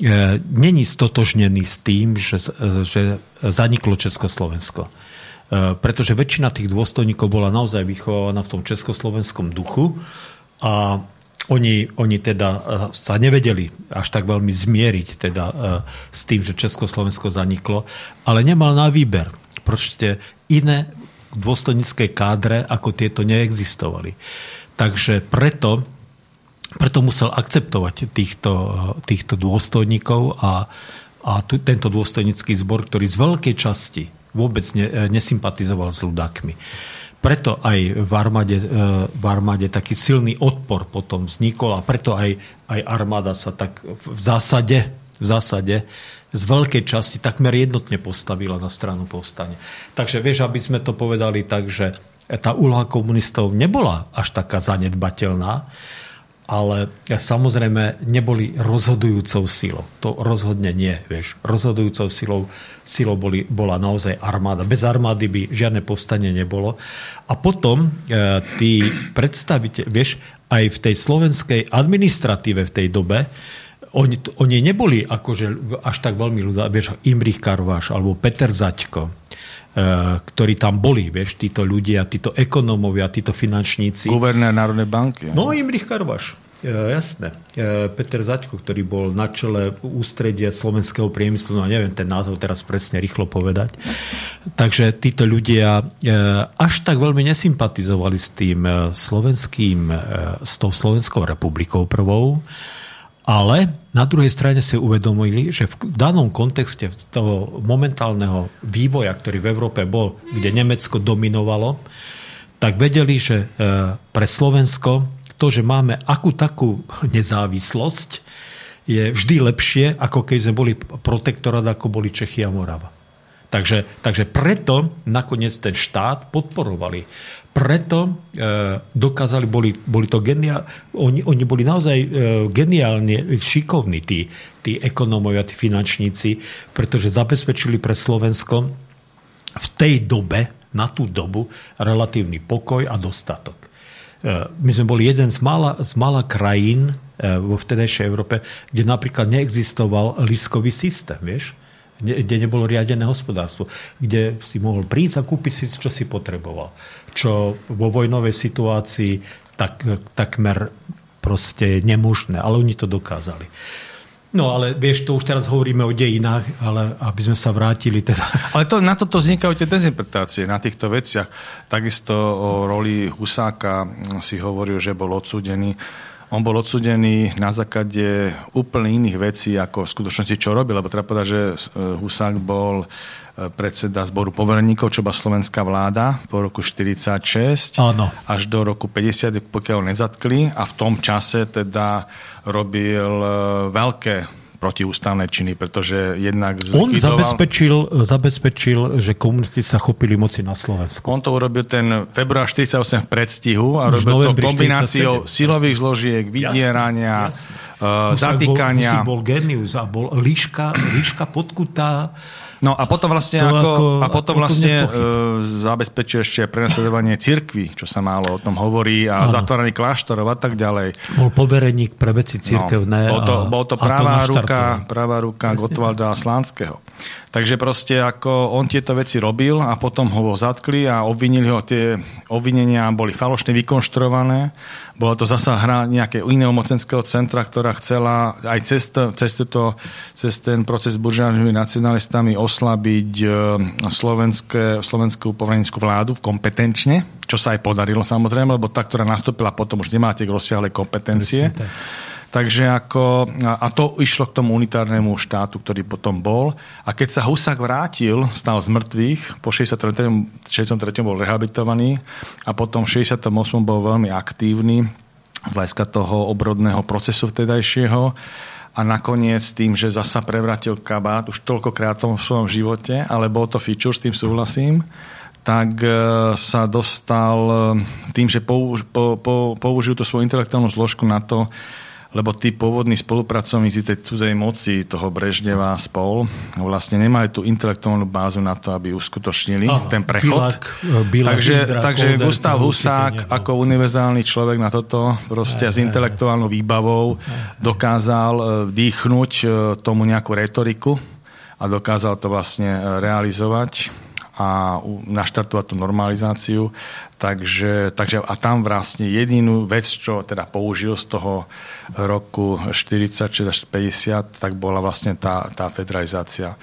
e, není stotožnený s tým, že, že zaniklo Československo. E, pretože väčšina tých dôstojníkov bola naozaj vychovaná v tom československom duchu a oni, oni teda e, sa nevedeli až tak veľmi zmieriť teda s tým, že Československo zaniklo, ale nemal na výber. Proste iné dôstojnícke kádre ako tieto neexistovali. Takže preto, preto musel akceptovať týchto, týchto dôstojníkov a, a tu, tento dôstojnícky zbor, ktorý z veľkej časti vôbec ne, nesympatizoval s ľudákmi. Preto aj v armáde, e, v armáde taký silný odpor potom vznikol a preto aj, aj armáda sa tak v zásade, v zásade z veľkej časti takmer jednotne postavila na stranu povstania. Takže vieš, aby sme to povedali tak, že tá úloha komunistov nebola až taká zanedbateľná, ale samozrejme neboli rozhodujúcou silou. To rozhodne nie, vieš. Rozhodujúcou silou, silou boli, bola naozaj armáda. Bez armády by žiadne povstanie nebolo. A potom e, tí predstaviteľ, vieš, aj v tej slovenskej administratíve v tej dobe, oni, oni neboli akože až tak veľmi ľudia, vieš, Imrich Karváš alebo Peter Zaďko, ktorí tam boli, vieš, títo ľudia, títo ekonómovia, títo finančníci. Guvernér Národnej banky. No, Imrich Karvaš. E, jasné. E, Peter Zaďko, ktorý bol na čele ústredia slovenského priemyslu, no neviem ten názov teraz presne rýchlo povedať. Takže títo ľudia e, až tak veľmi nesympatizovali s tým slovenským, s tou Slovenskou republikou prvou, ale na druhej strane si uvedomili, že v danom kontexte toho momentálneho vývoja, ktorý v Európe bol, kde Nemecko dominovalo, tak vedeli, že e, pre Slovensko to, že máme akú takú nezávislosť, je vždy lepšie, ako keď sme boli protektorát, ako boli Čechy a Morava. Takže, takže preto nakoniec ten štát podporovali preto e, dokázali, boli, boli to geniál, oni, oni boli naozaj e, geniálne šikovní, tí, tí ekonómovia, tí finančníci, pretože zabezpečili pre Slovensko v tej dobe, na tú dobu, relatívny pokoj a dostatok. E, my sme boli jeden z mála, z mála krajín e, vo vtedejšej Európe, kde napríklad neexistoval liskový systém, vieš? Kde nebolo riadené hospodárstvo, kde si mohol prísť a kúpiť si, čo si potreboval čo vo vojnovej situácii tak, takmer proste nemožné, ale oni to dokázali. No ale vieš, to už teraz hovoríme o dejinách, ale aby sme sa vrátili teda. Ale to, na toto vznikajú tie dezinterpretácie, na týchto veciach. Takisto o roli Husáka si hovoril, že bol odsúdený. On bol odsudený na základe úplne iných vecí, ako v skutočnosti čo robil, lebo treba povedať, že Husák bol predseda zboru povereníkov, čo bola slovenská vláda po roku 46 Áno. až do roku 50, pokiaľ nezatkli a v tom čase teda robil e, veľké protiústavné činy, pretože jednak... On zabezpečil, zabezpečil, že komunisti sa chopili moci na Slovensku. On to urobil ten február 48 v predstihu a Už robil to kombináciou 47, silových zložiek, vydierania, jasne, jasne. Uh, zatýkania. Bol, bol genius a bol líška, líška podkutá No a potom vlastne, ako, ako, a potom vlastne e, zabezpečuje ešte prenasledovanie cirkvy, čo sa málo o tom hovorí, a ano. zatváranie kláštorov a tak ďalej. Bol povereník pre veci cirkevné. No, bol to, bol to pravá, ruka, pravá ruka Gotwalda Slánskeho. Takže proste ako on tieto veci robil a potom ho zatkli a obvinili ho, tie obvinenia boli falošne vykonštruované. Bolo to zasa hra nejakého iného mocenského centra, ktorá chcela aj cez, to, cez, to, cez ten proces s buržážnymi nacionalistami oslabiť e, slovenské, slovenskú povranickú vládu kompetenčne, čo sa aj podarilo samozrejme, lebo tá, ktorá nastúpila potom už nemá tie rozsiahle kompetencie. Presne, Takže ako, a to išlo k tomu unitárnemu štátu, ktorý potom bol. A keď sa Husák vrátil, stal z mŕtvych, po 63. 63. bol rehabilitovaný a potom v 68. bol veľmi aktívny z hľadiska toho obrodného procesu vtedajšieho a nakoniec tým, že zasa prevratil kabát už toľkokrát v svojom živote, ale bol to feature, s tým súhlasím, tak e, sa dostal e, tým, že použ, po, po, použil tú svoju intelektuálnu zložku na to, lebo tí pôvodní spolupracovníci tej cudzej moci, toho Brežneva spol, vlastne nemajú tú intelektuálnu bázu na to, aby uskutočnili Aha, ten prechod. Bilak, e, Bilak, takže Indra, takže Kolder, Gustav Husák ako univerzálny človek na toto proste aj, s intelektuálnou výbavou aj, dokázal e, dýchnuť e, tomu nejakú retoriku a dokázal to vlastne realizovať a naštartovať tú normalizáciu. Takže, takže a tam vlastne jedinú vec, čo teda použil z toho roku 46 až 50, tak bola vlastne tá, tá federalizácia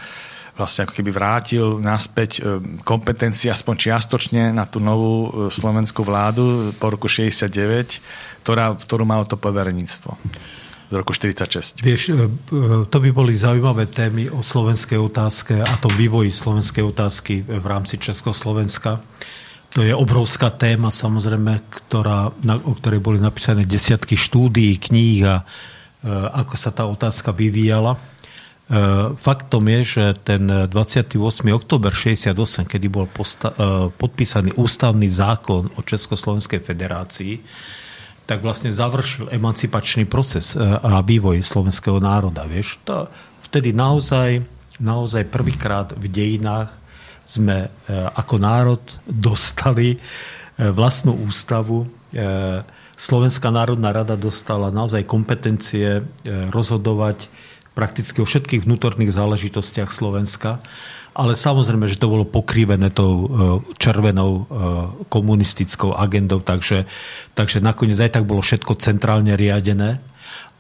vlastne ako keby vrátil naspäť e, kompetencie aspoň čiastočne na tú novú e, slovenskú vládu po roku 69, ktorá, ktorú malo to povereníctvo z roku 46. Vieš, e, to by boli zaujímavé témy o slovenskej otázke a tom vývoji slovenskej otázky v rámci Československa. To je obrovská téma, samozrejme, ktorá, na, o ktorej boli napísané desiatky štúdií, kníh a e, ako sa tá otázka vyvíjala. E, faktom je, že ten 28. október 68, kedy bol posta- e, podpísaný ústavný zákon o Československej federácii, tak vlastne završil emancipačný proces e, a vývoj slovenského národa. Vieš? To, vtedy naozaj, naozaj prvýkrát v dejinách sme e, ako národ dostali e, vlastnú ústavu. Slovenská národná rada dostala naozaj kompetencie rozhodovať prakticky o všetkých vnútorných záležitostiach Slovenska ale samozrejme, že to bolo pokrivené tou e, červenou e, komunistickou agendou, takže, takže nakoniec aj tak bolo všetko centrálne riadené,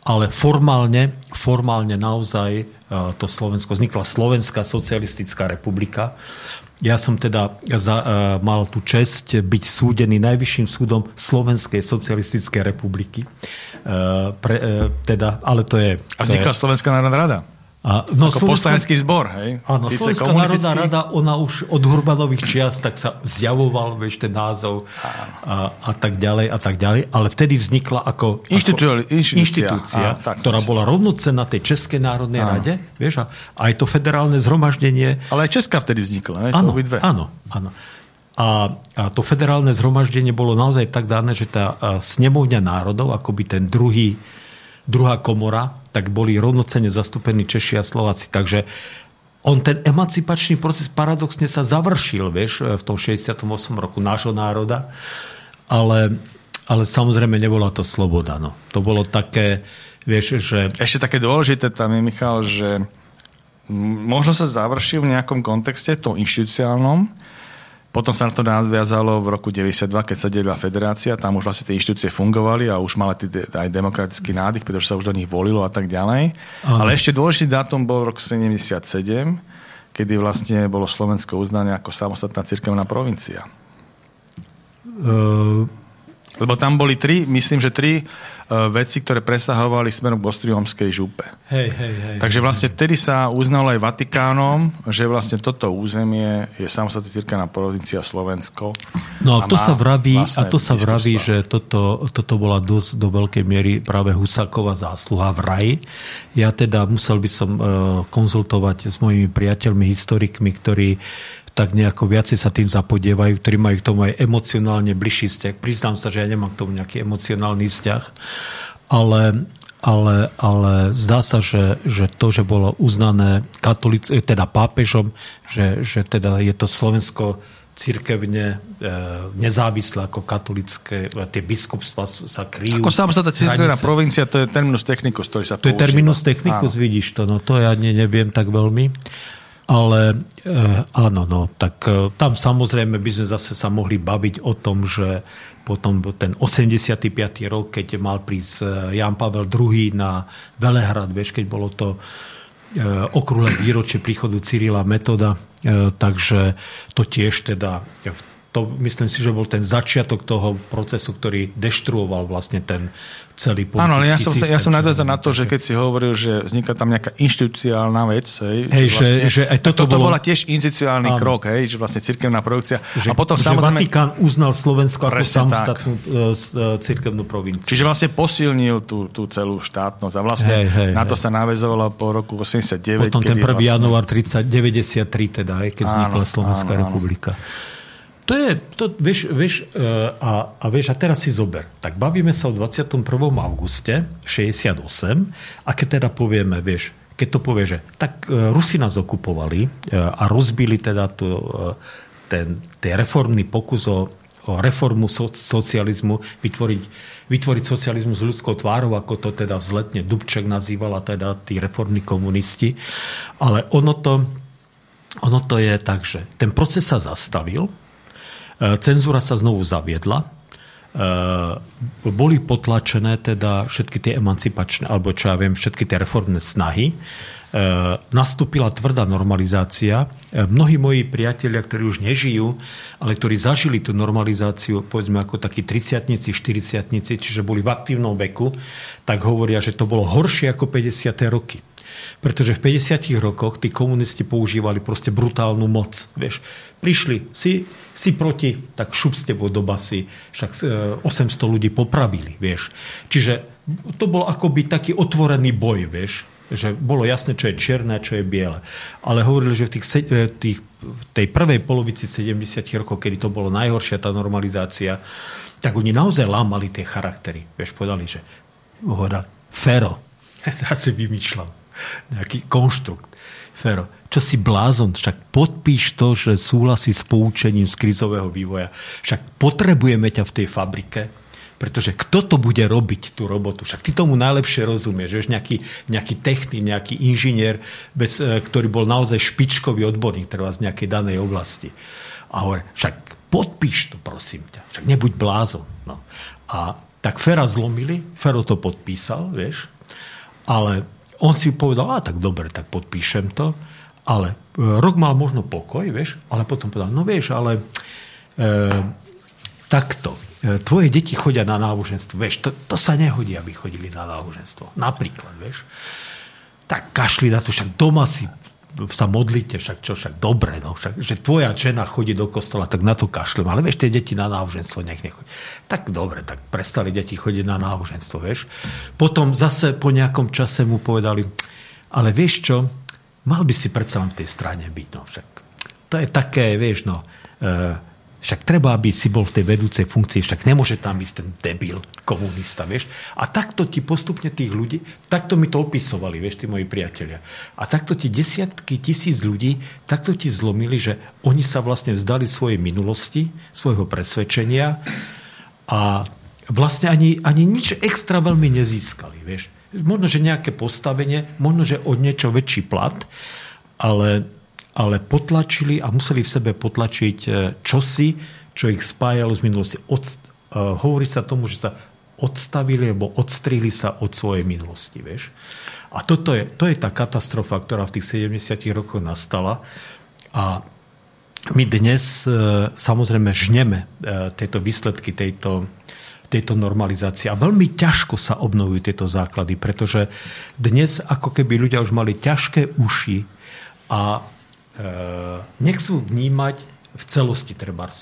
ale formálne, formálne naozaj e, to Slovensko, vznikla Slovenská socialistická republika. Ja som teda za, mal tú čest byť súdený Najvyšším súdom Slovenskej socialistickej republiky. Pre, teda, ale to je... A vznikla Slovenská národná rada? A, no, ako poslanecký zbor, hej? Áno, Slovenská národná rada, ona už od Hurbanových čias tak sa zjavoval, vieš, ten názov a, a tak ďalej a tak ďalej, ale vtedy vznikla ako, Inštitú, ako inštitúcia, a, tak, ktorá bola rovnocenná tej Českej národnej a. rade, vieš, a aj to federálne zhromaždenie. Ale aj Česká vtedy vznikla? Áno, áno, áno. A, a to federálne zhromaždenie bolo naozaj tak dané, že tá snemovňa národov, akoby ten druhý, druhá komora, tak boli rovnocene zastúpení Češi a Slováci. Takže on ten emancipačný proces paradoxne sa završil, vieš, v tom 68. roku nášho národa, ale, ale samozrejme nebola to sloboda. No. To bolo také, vieš, že... Ešte také dôležité tam je, Michal, že možno sa završil v nejakom kontexte, tom inštitucionálnom, potom sa na to nadviazalo v roku 92, keď sa delila federácia, tam už vlastne tie inštitúcie fungovali a už mali aj demokratický nádych, pretože sa už do nich volilo a tak ďalej. Aha. Ale ešte dôležitý dátum bol rok 77, kedy vlastne bolo Slovensko uznané ako samostatná cirkevná provincia. Uh... Lebo tam boli tri, myslím, že tri veci, ktoré presahovali smerom k Ostriomskej župe. Hej, hej, hej. Takže vlastne vtedy sa uznalo aj Vatikánom, že vlastne toto územie je samostatná cirkevná provincia Slovensko. No a, a to sa vraví, a to sa vraví že toto, toto bola dosť do veľkej miery práve Husáková zásluha v raji. Ja teda musel by som e, konzultovať s mojimi priateľmi, historikmi, ktorí tak nejako viacej sa tým zapodievajú, ktorí majú k tomu aj emocionálne bližší vzťah. Priznám sa, že ja nemám k tomu nejaký emocionálny vzťah, ale, ale, ale zdá sa, že, že to, že bolo uznané katolic, teda pápežom, že, že teda je to Slovensko cirkevne e, nezávislé ako katolické, tie biskupstva sa kryjú. Ako samostatná cirkevná provincia, to je terminus technicus, ktorý sa To používa. je terminus technicus, Áno. vidíš to, no to ja ne, neviem tak veľmi. Ale e, áno, no, tak e, tam samozrejme by sme zase sa mohli baviť o tom, že potom ten 85. rok, keď mal prísť e, Jan Pavel II na Velehrad, vieš, keď bolo to okrúhle výročie príchodu Cyrila Metoda, takže to tiež teda to myslím si, že bol ten začiatok toho procesu, ktorý deštruoval vlastne ten celý politický Áno, ale ja som, systém, ja som nadväzal na to, že keď si hovoril, že vzniká tam nejaká inštitucionálna vec, hej, hej, že, vlastne, že aj toto, toto bolo... bola tiež inštitucionálny áno. krok, hej, že vlastne cirkevná produkcia. Že, a potom že samozrejme... Vatikán uznal Slovensko ako samostatnú uh, cirkevnú provinciu. Čiže vlastne posilnil tú, tú celú štátnosť a vlastne hej, hej, na to hej. sa navezovalo po roku 89. Potom ten 1. Vlastne... január 30, 93 teda, hej, keď vznikla Slovenská áno, republika. Áno. To je, to, vieš, vieš, e, a, a vieš, a teraz si zober. Tak bavíme sa o 21. auguste 68 a keď teda povieme, vieš, keď to povie, že tak e, Rusi nás okupovali e, a rozbili teda tu, ten, ten reformný pokus o, o reformu so, socializmu, vytvoriť, vytvoriť socializmus s ľudskou tvárou, ako to teda vzletne Dubček nazývala teda tí reformní komunisti. Ale ono to, ono to je tak, že ten proces sa zastavil, cenzúra sa znovu zaviedla. E, boli potlačené teda všetky tie emancipačné, alebo čo ja viem, všetky tie reformné snahy. E, nastúpila tvrdá normalizácia. Mnohí moji priatelia, ktorí už nežijú, ale ktorí zažili tú normalizáciu, povedzme ako takí 30 40 čiže boli v aktívnom veku, tak hovoria, že to bolo horšie ako 50. roky. Pretože v 50 rokoch tí komunisti používali proste brutálnu moc. Vieš. Prišli, si, si proti, tak šup ste do basy, však 800 e, ľudí popravili. Vieš. Čiže to bol akoby taký otvorený boj, vieš že bolo jasné, čo je čierne a čo je biele. Ale hovorili, že v tých, e, tých, tej prvej polovici 70 rokov, kedy to bolo najhoršia tá normalizácia, tak oni naozaj lámali tie charaktery. Vieš, povedali, že hovorila, Fero, <laughs> ja si vymýšľam nejaký konštrukt. Fero, čo si blázon, však podpíš to, že súhlasí s poučením z krizového vývoja. Však potrebujeme ťa v tej fabrike, pretože kto to bude robiť, tú robotu? Však ty tomu najlepšie rozumieš. Vieš, nejaký, nejaký technik, nejaký inžinier, bez, e, ktorý bol naozaj špičkový odborník treba z nejakej danej oblasti. A hovorí, však podpíš to, prosím ťa. Však nebuď blázon. No. A tak Fera zlomili, Fero to podpísal, vieš, ale on si povedal, a tak dobre, tak podpíšem to, ale e, rok mal možno pokoj, vieš, ale potom povedal, no vieš, ale e, takto, e, tvoje deti chodia na náboženstvo, vieš, to, to sa nehodí, aby chodili na náboženstvo. Napríklad, vieš. Tak kašli na to, však doma si sa modlíte, však čo, však dobre, no, však, že tvoja žena chodí do kostola, tak na to kašlem, ale vieš, tie deti na náboženstvo nech nechodí. Tak dobre, tak prestali deti chodiť na náboženstvo, vieš. Potom zase po nejakom čase mu povedali, ale vieš čo, mal by si predsa len v tej strane byť, no však. To je také, vieš, no, e, však treba, aby si bol v tej vedúcej funkcii, však nemôže tam byť ten debil komunista, vieš. A takto ti postupne tých ľudí, takto mi to opisovali, vieš, tí moji priatelia. A takto ti desiatky tisíc ľudí, takto ti zlomili, že oni sa vlastne vzdali svojej minulosti, svojho presvedčenia a vlastne ani, ani nič extra veľmi nezískali, vieš. Možno, že nejaké postavenie, možno, že od niečo väčší plat, ale ale potlačili a museli v sebe potlačiť e, čosi, čo ich spájalo z minulosti. Od, uh, hovorí sa tomu, že sa odstavili alebo odstrihli sa od svojej minulosti. Vieš? A toto je, to je tá katastrofa, ktorá v tých 70 rokoch nastala. A my dnes uh, samozrejme žneme tieto výsledky tejto, tejto normalizácie. A veľmi ťažko sa obnovujú tieto základy, pretože dnes ako keby ľudia už mali ťažké uši a E, nechcú vnímať v celosti treba e,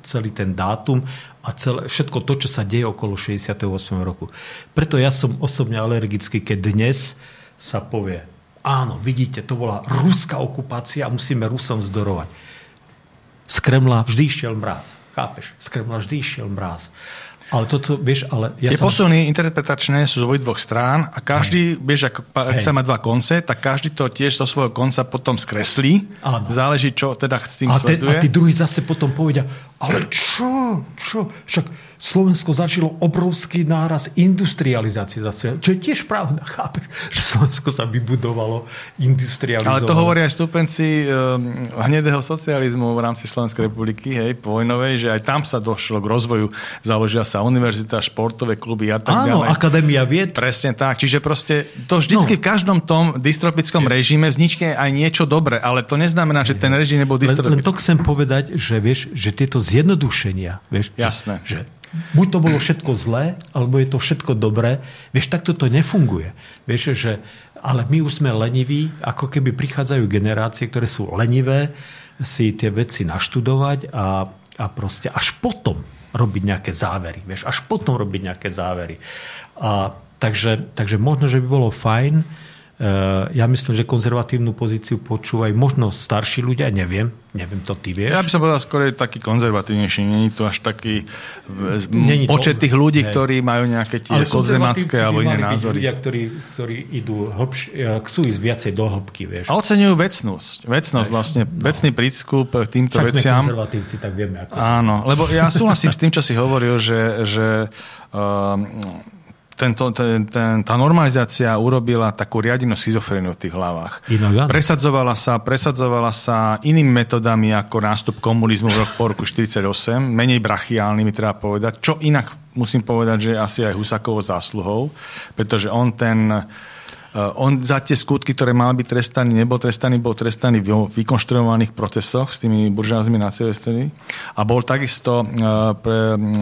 celý ten dátum a celé, všetko to, čo sa deje okolo 68. roku. Preto ja som osobne alergický, keď dnes sa povie, áno, vidíte, to bola ruská okupácia a musíme Rusom zdorovať. Z Kremla vždy išiel mráz. Chápeš? Z Kremla vždy išiel mráz. Ale toto, vieš, ale... Ja Tie som... posuny interpretačné sú z dvoch strán a každý, Hej. vieš, ak, ak sa má dva konce, tak každý to tiež zo svojho konca potom skreslí. Áno. Záleží, čo teda s tým a sleduje. a tí druhí zase potom povedia, ale čo, čo, však Slovensko začalo obrovský náraz industrializácie zase, čo je tiež pravda, chápeš, že Slovensko sa vybudovalo, industrializovalo. Ale to hovoria aj stúpenci uh, hnedého socializmu v rámci Slovenskej republiky, hej, vojnovej, že aj tam sa došlo k rozvoju, založia sa univerzita, športové kluby a tak Áno, ďalej. akadémia vied. Presne tak, čiže proste to vždycky no. v každom tom dystropickom režime vznikne aj niečo dobré, ale to neznamená, že ten režim nebol dystropický. Len, len to chcem povedať, že vieš, že tieto zjednodušenia, vieš, Jasné. Že, že buď to bolo všetko zlé, alebo je to všetko dobré. Vieš, takto to nefunguje. Vieš, že, ale my už sme leniví, ako keby prichádzajú generácie, ktoré sú lenivé si tie veci naštudovať a, a proste až potom robiť nejaké závery. Vieš, až potom robiť nejaké závery. A, takže, takže možno, že by bolo fajn, ja myslím, že konzervatívnu pozíciu počúvajú možno starší ľudia, neviem, neviem, to ty vieš. Ja by som povedal skôr taký konzervatívnejší, není to až taký není počet to, tých ľudí, hej. ktorí majú nejaké tie konzervatícké alebo iné názory. ľudia, ktorí, ktorí idú hlbš, eh, chcú ísť viacej do hĺbky, vieš. A oceňujú vecnosť. Vecnosť vlastne, no. vecný prístup k týmto Však veciam. Však konzervatívci, tak vieme. Ako Áno, lebo ja súhlasím s tým, čo si hovoril, že, že uh, tento, ten, ten, tá normalizácia urobila takú riadenú schizofréniu v tých hlavách. Inak, presadzovala sa, presadzovala sa inými metodami ako nástup komunizmu v roku, po roku 48, menej brachiálnymi treba povedať, čo inak musím povedať, že asi aj Husakovou zásluhou, pretože on ten on za tie skutky, ktoré mal byť trestaný, nebol trestaný, bol trestaný v vykonštruovaných procesoch s tými buržázmi nacionalistami a bol takisto eh, pre, eh,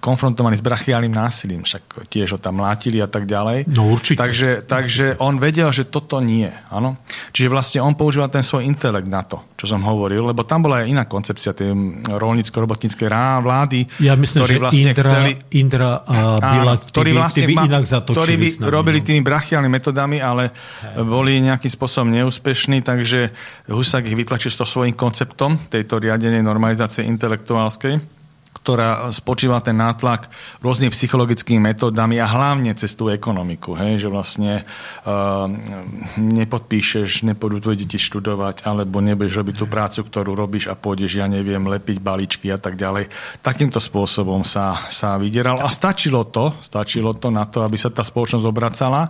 konfrontovaný s brachiálnym násilím, však tiež ho tam mlátili a tak ďalej. No určite. Takže, takže on vedel, že toto nie. Áno? Čiže vlastne on používal ten svoj intelekt na to, čo som hovoril, lebo tam bola aj iná koncepcia tej rolnícko-robotníckej vlády, ja myslím, ktorí vlastne Indra, chceli... Indra a Bila, ktorí vlastne by inak zatočili ktorí by robili tými brachiálnymi metodami metodami, ale boli nejakým spôsobom neúspešní, takže Husak ich vytlačil s to svojím konceptom tejto riadenej normalizácie intelektuálskej ktorá spočíva ten nátlak rôznymi psychologickými metódami a hlavne cez tú ekonomiku. Hej? Že vlastne uh, nepodpíšeš, nepôjdu tvoje deti študovať, alebo nebudeš robiť tú prácu, ktorú robíš a pôjdeš, ja neviem, lepiť balíčky a tak ďalej. Takýmto spôsobom sa, sa vydieral. A stačilo to, stačilo to na to, aby sa tá spoločnosť obracala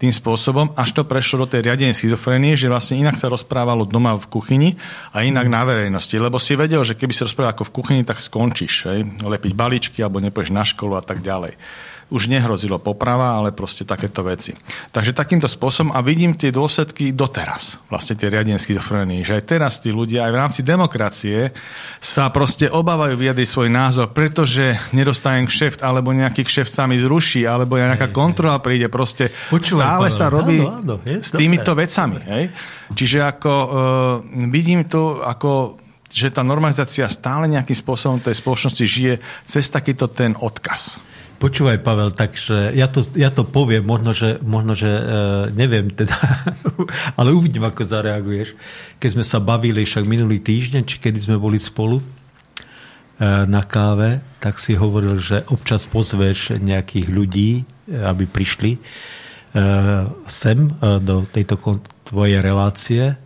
tým spôsobom, až to prešlo do tej riadenej schizofrenie, že vlastne inak sa rozprávalo doma v kuchyni a inak na verejnosti. Lebo si vedel, že keby si rozprával ako v kuchyni, tak skončíš. Hej? Lepiť balíčky alebo nepôjdeš na školu a tak ďalej už nehrozilo poprava, ale proste takéto veci. Takže takýmto spôsobom a vidím tie dôsledky doteraz, vlastne tie riadenie schizofrenie, že aj teraz tí ľudia aj v rámci demokracie sa proste obávajú vyjadriť svoj názor, pretože nedostanem kšeft, alebo nejaký kšeft sa mi zruší, alebo nejaká kontrola príde, proste Počúvaj, stále sa robí áno, áno, s týmito dobre. vecami. Hej? Čiže ako uh, vidím to ako že tá normalizácia stále nejakým spôsobom tej spoločnosti žije cez takýto ten odkaz. Počúvaj, Pavel, takže ja to, ja to poviem, možno, že, možno, že e, neviem teda, <laughs> ale uvidím, ako zareaguješ. Keď sme sa bavili však minulý týždeň, či kedy sme boli spolu e, na káve, tak si hovoril, že občas pozveš nejakých ľudí, e, aby prišli e, sem e, do tejto tvojej relácie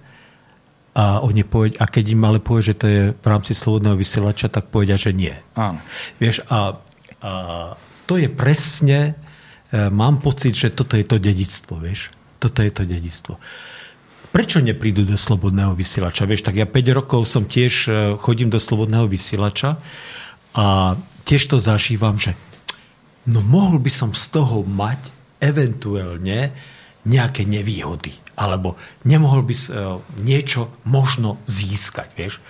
a, oni povedia, a keď im ale povie, že to je v rámci slobodného vysielača, tak povedia, že nie. Áno. Vieš, a, a to je presne, e, mám pocit, že toto je to dedictvo, vieš. Toto je to dedictvo. Prečo neprídu do slobodného vysielača? Vieš, tak ja 5 rokov som tiež e, chodím do slobodného vysielača a tiež to zažívam, že no mohol by som z toho mať eventuálne nejaké nevýhody. Alebo nemohol by e, niečo možno získať, vieš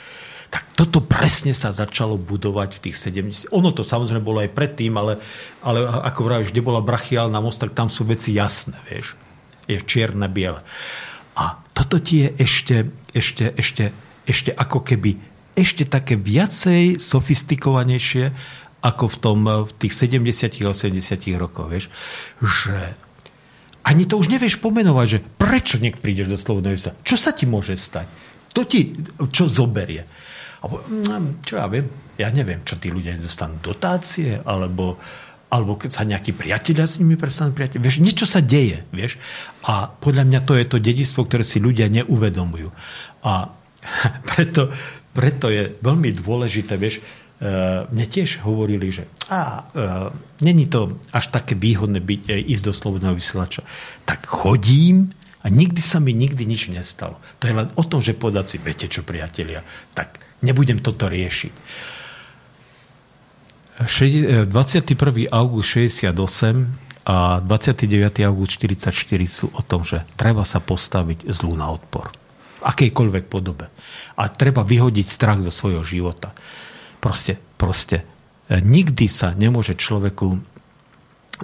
tak toto presne sa začalo budovať v tých 70. Ono to samozrejme bolo aj predtým, ale, ale ako vravíš, kde bola brachiálna most, tak tam sú veci jasné, vieš. Je čierne, biele. A toto ti je ešte, ešte, ešte, ešte ako keby ešte také viacej sofistikovanejšie ako v, tom, v tých 70 80 rokoch, vieš, že ani to už nevieš pomenovať, že prečo nech prídeš do slobodného Čo sa ti môže stať? To ti čo zoberie? A mm, čo ja viem, ja neviem, čo tí ľudia nedostanú dotácie, alebo, alebo keď sa nejakí priatelia s nimi prestanú priateľ. Vieš, niečo sa deje, vieš. A podľa mňa to je to dedistvo, ktoré si ľudia neuvedomujú. A <laughs> preto, preto je veľmi dôležité, vieš, mne tiež hovorili, že a, není to až také výhodné byť, ísť do slobodného vysielača. Tak chodím a nikdy sa mi nikdy nič nestalo. To je len o tom, že povedať si, viete čo, priatelia, tak nebudem toto riešiť. 21. august 68 a 29. august 44 sú o tom, že treba sa postaviť zlu na odpor. V akejkoľvek podobe. A treba vyhodiť strach zo svojho života. Proste, proste. E, nikdy sa nemôže človeku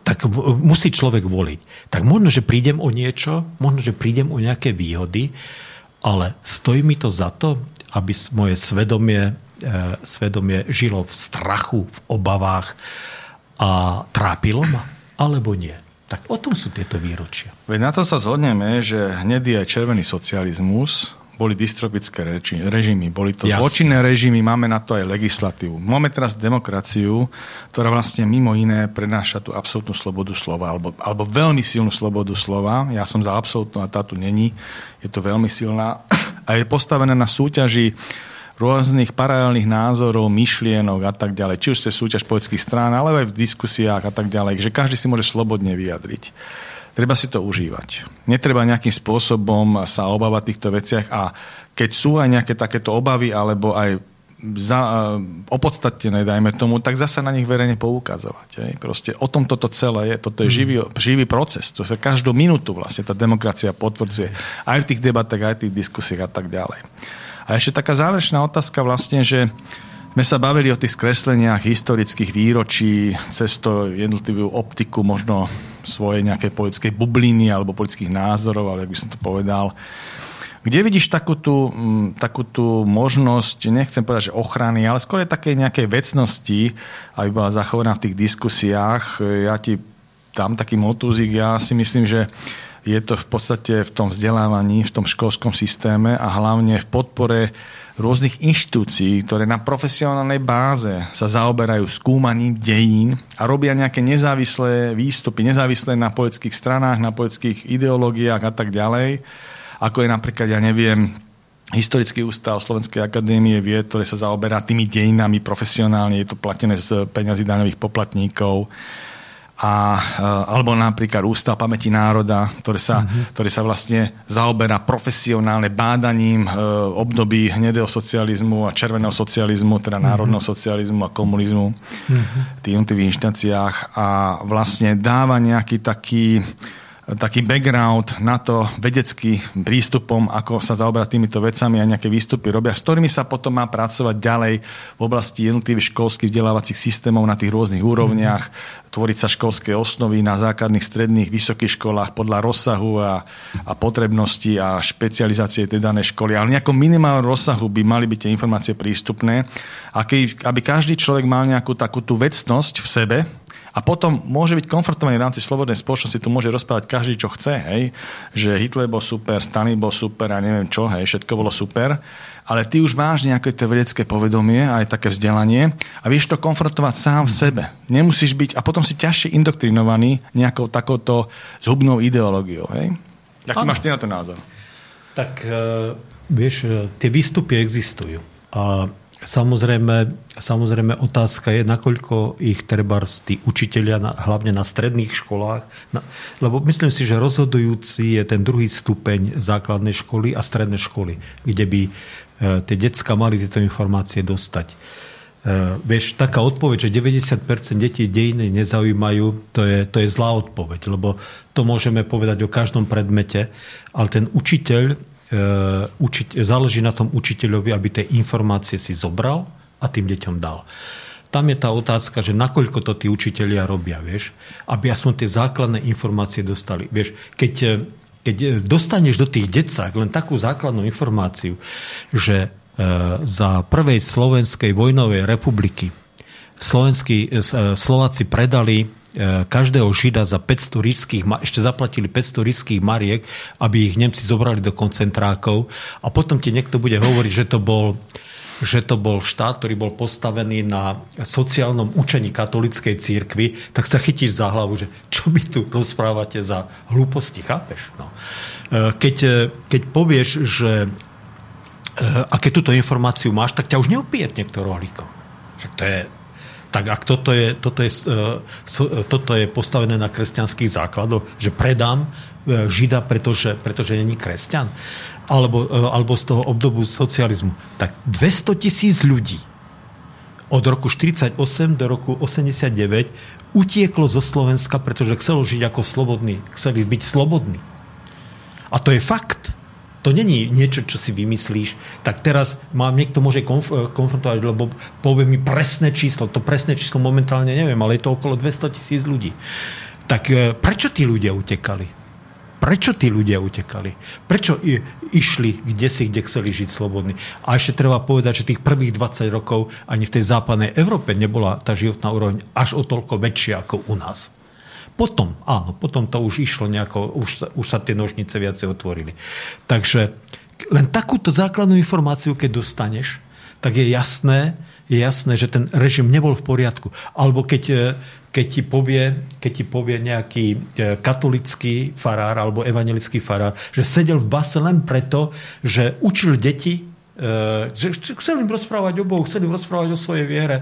tak musí človek voliť. Tak možno, že prídem o niečo, možno, že prídem o nejaké výhody, ale stojí mi to za to, aby moje svedomie, e, svedomie žilo v strachu, v obavách a trápilo ma, alebo nie. Tak o tom sú tieto výročia. Veď na to sa zhodneme, že hnedý aj červený socializmus boli dystropické reči, režimy, boli to Jasne. zločinné režimy, máme na to aj legislatívu. Máme teraz demokraciu, ktorá vlastne mimo iné prenáša tú absolútnu slobodu slova, alebo, alebo veľmi silnú slobodu slova. Ja som za absolútnu a tátu není. Je to veľmi silná a je postavená na súťaži rôznych paralelných názorov, myšlienok a tak ďalej. Či už ste súťaž politických strán, ale aj v diskusiách a tak ďalej, že každý si môže slobodne vyjadriť treba si to užívať. Netreba nejakým spôsobom sa obávať týchto veciach a keď sú aj nejaké takéto obavy alebo aj za, uh, opodstatnené, dajme tomu, tak zase na nich verejne poukazovať. Hej. Proste o tom toto celé je. Toto je mhm. živý, živý proces. To sa každú minútu vlastne tá demokracia potvrdzuje. Aj v tých debatách, aj v tých diskusiách a tak ďalej. A ešte taká záverečná otázka vlastne, že sme sa bavili o tých skresleniach historických výročí cez to jednotlivú optiku možno svojej nejakej politickej bubliny alebo politických názorov, ale ak by som to povedal. Kde vidíš takú tú, takú tú možnosť, nechcem povedať, že ochrany, ale skôr také nejakej vecnosti, aby bola zachovaná v tých diskusiách. Ja ti dám taký motúzik, ja si myslím, že je to v podstate v tom vzdelávaní, v tom školskom systéme a hlavne v podpore rôznych inštitúcií, ktoré na profesionálnej báze sa zaoberajú skúmaním dejín a robia nejaké nezávislé výstupy, nezávislé na politických stranách, na politických ideológiách a tak ďalej, ako je napríklad, ja neviem, Historický ústav Slovenskej akadémie vie, ktoré sa zaoberá tými dejinami profesionálne, je to platené z peňazí daňových poplatníkov a, e, alebo napríklad Ústav pamäti národa, ktorý sa, mm-hmm. ktorý sa vlastne zaoberá profesionálne bádaním e, období hnedého socializmu a červeného socializmu, teda mm-hmm. národného socializmu a komunizmu mm-hmm. v tých inštanciách a vlastne dáva nejaký taký taký background na to vedecký prístupom, ako sa zaoberať týmito vecami a nejaké výstupy robia, s ktorými sa potom má pracovať ďalej v oblasti jednotlivých školských vzdelávacích systémov na tých rôznych úrovniach, mm-hmm. tvoriť sa školské osnovy na základných, stredných, vysokých školách podľa rozsahu a, a potrebnosti a špecializácie tej danej školy. Ale nejakom minimálnom rozsahu by mali byť tie informácie prístupné aby každý človek mal nejakú takú tú vecnosť v sebe, a potom môže byť konfrontovaný v rámci slobodnej spoločnosti, tu môže rozprávať každý, čo chce, hej? že Hitler bol super, Stalin bol super a neviem čo, hej, všetko bolo super, ale ty už máš nejaké to vedecké povedomie, aj také vzdelanie a vieš to konfrontovať sám v sebe. Nemusíš byť, a potom si ťažšie indoktrinovaný nejakou takouto zhubnou ideológiou. Hej? Aký máš ty na to názor? Tak, uh, vieš, e, tie výstupy existujú. A Samozrejme, samozrejme otázka je, nakoľko ich treba tí učiteľia, na, hlavne na stredných školách, na, lebo myslím si, že rozhodujúci je ten druhý stupeň základnej školy a strednej školy, kde by e, tie decka mali tieto informácie dostať. E, vieš, taká odpoveď, že 90% detí dejiny nezaujímajú, to je, to je zlá odpoveď, lebo to môžeme povedať o každom predmete, ale ten učiteľ učiť, záleží na tom učiteľovi, aby tie informácie si zobral a tým deťom dal. Tam je tá otázka, že nakoľko to tí učitelia robia, vieš, aby aspoň tie základné informácie dostali. Vieš, keď, e, keď dostaneš do tých decák len takú základnú informáciu, že za prvej slovenskej vojnovej republiky slovenskí Slováci predali každého žida za 500 ríských, ešte zaplatili 500 ríských mariek, aby ich Nemci zobrali do koncentrákov a potom ti niekto bude hovoriť, že to bol že to bol štát, ktorý bol postavený na sociálnom učení katolickej církvy, tak sa chytíš za hlavu, že čo mi tu rozprávate za hlúposti, chápeš? No. E, keď, e, keď povieš, že a keď túto informáciu máš, tak ťa už neopije niekto rohlíkom. Však to je, tak ak toto je, toto, je, toto je postavené na kresťanských základoch, že predám žida, pretože, pretože není kresťan, alebo, alebo z toho obdobu socializmu, tak 200 tisíc ľudí od roku 48 do roku 89 utieklo zo Slovenska, pretože chcelo žiť ako slobodný, chceli byť slobodní. A to je fakt. To není niečo, čo si vymyslíš. Tak teraz mám, niekto môže konf- konfrontovať, lebo povie mi presné číslo. To presné číslo momentálne neviem, ale je to okolo 200 tisíc ľudí. Tak e, prečo tí ľudia utekali? Prečo tí ľudia utekali? Prečo išli kde si, kde chceli žiť slobodní? A ešte treba povedať, že tých prvých 20 rokov ani v tej západnej Európe nebola tá životná úroveň až o toľko väčšia ako u nás. Potom, áno, potom to už išlo nejako, už, už sa tie nožnice viacej otvorili. Takže len takúto základnú informáciu, keď dostaneš, tak je jasné, je jasné, že ten režim nebol v poriadku. Alebo keď e, keď ti povie, keď ti povie nejaký e, katolický farár alebo evangelický farár, že sedel v base len preto, že učil deti, e, že chceli im rozprávať o Bohu, chceli im rozprávať o svojej viere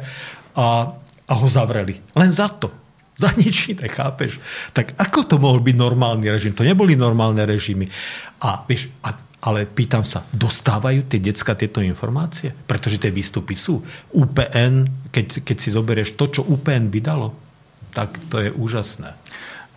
a, a ho zavreli. Len za to. Za nič iné, chápeš? Tak ako to mohol byť normálny režim? To neboli normálne režimy. A, vieš, a, ale pýtam sa, dostávajú tie decka tieto informácie? Pretože tie výstupy sú. UPN, keď, keď si zoberieš to, čo UPN by dalo, tak to je úžasné.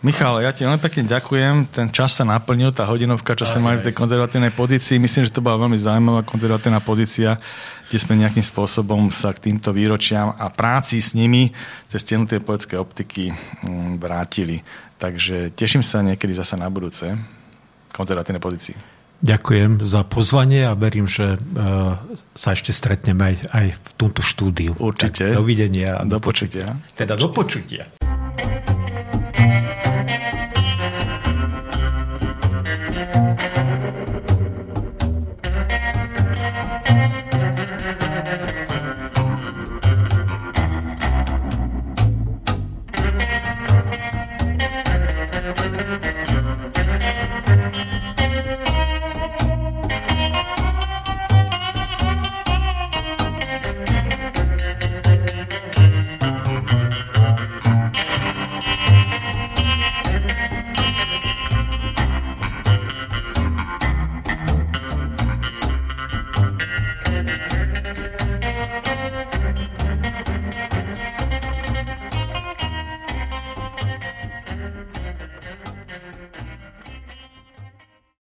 Michal, ja ti veľmi pekne ďakujem. Ten čas sa naplnil, tá hodinovka, čo sme mali v tej konzervatívnej pozícii. Myslím, že to bola veľmi zaujímavá konzervatívna pozícia, kde sme nejakým spôsobom sa k týmto výročiam a práci s nimi cez tie poetické optiky mm, vrátili. Takže teším sa niekedy zasa na budúce konzervatívnej pozícii. Ďakujem za pozvanie a verím, že uh, sa ešte stretneme aj, aj v tomto štúdiu. Určite. Tak, dovidenia. A do počutia. Teda do počutia.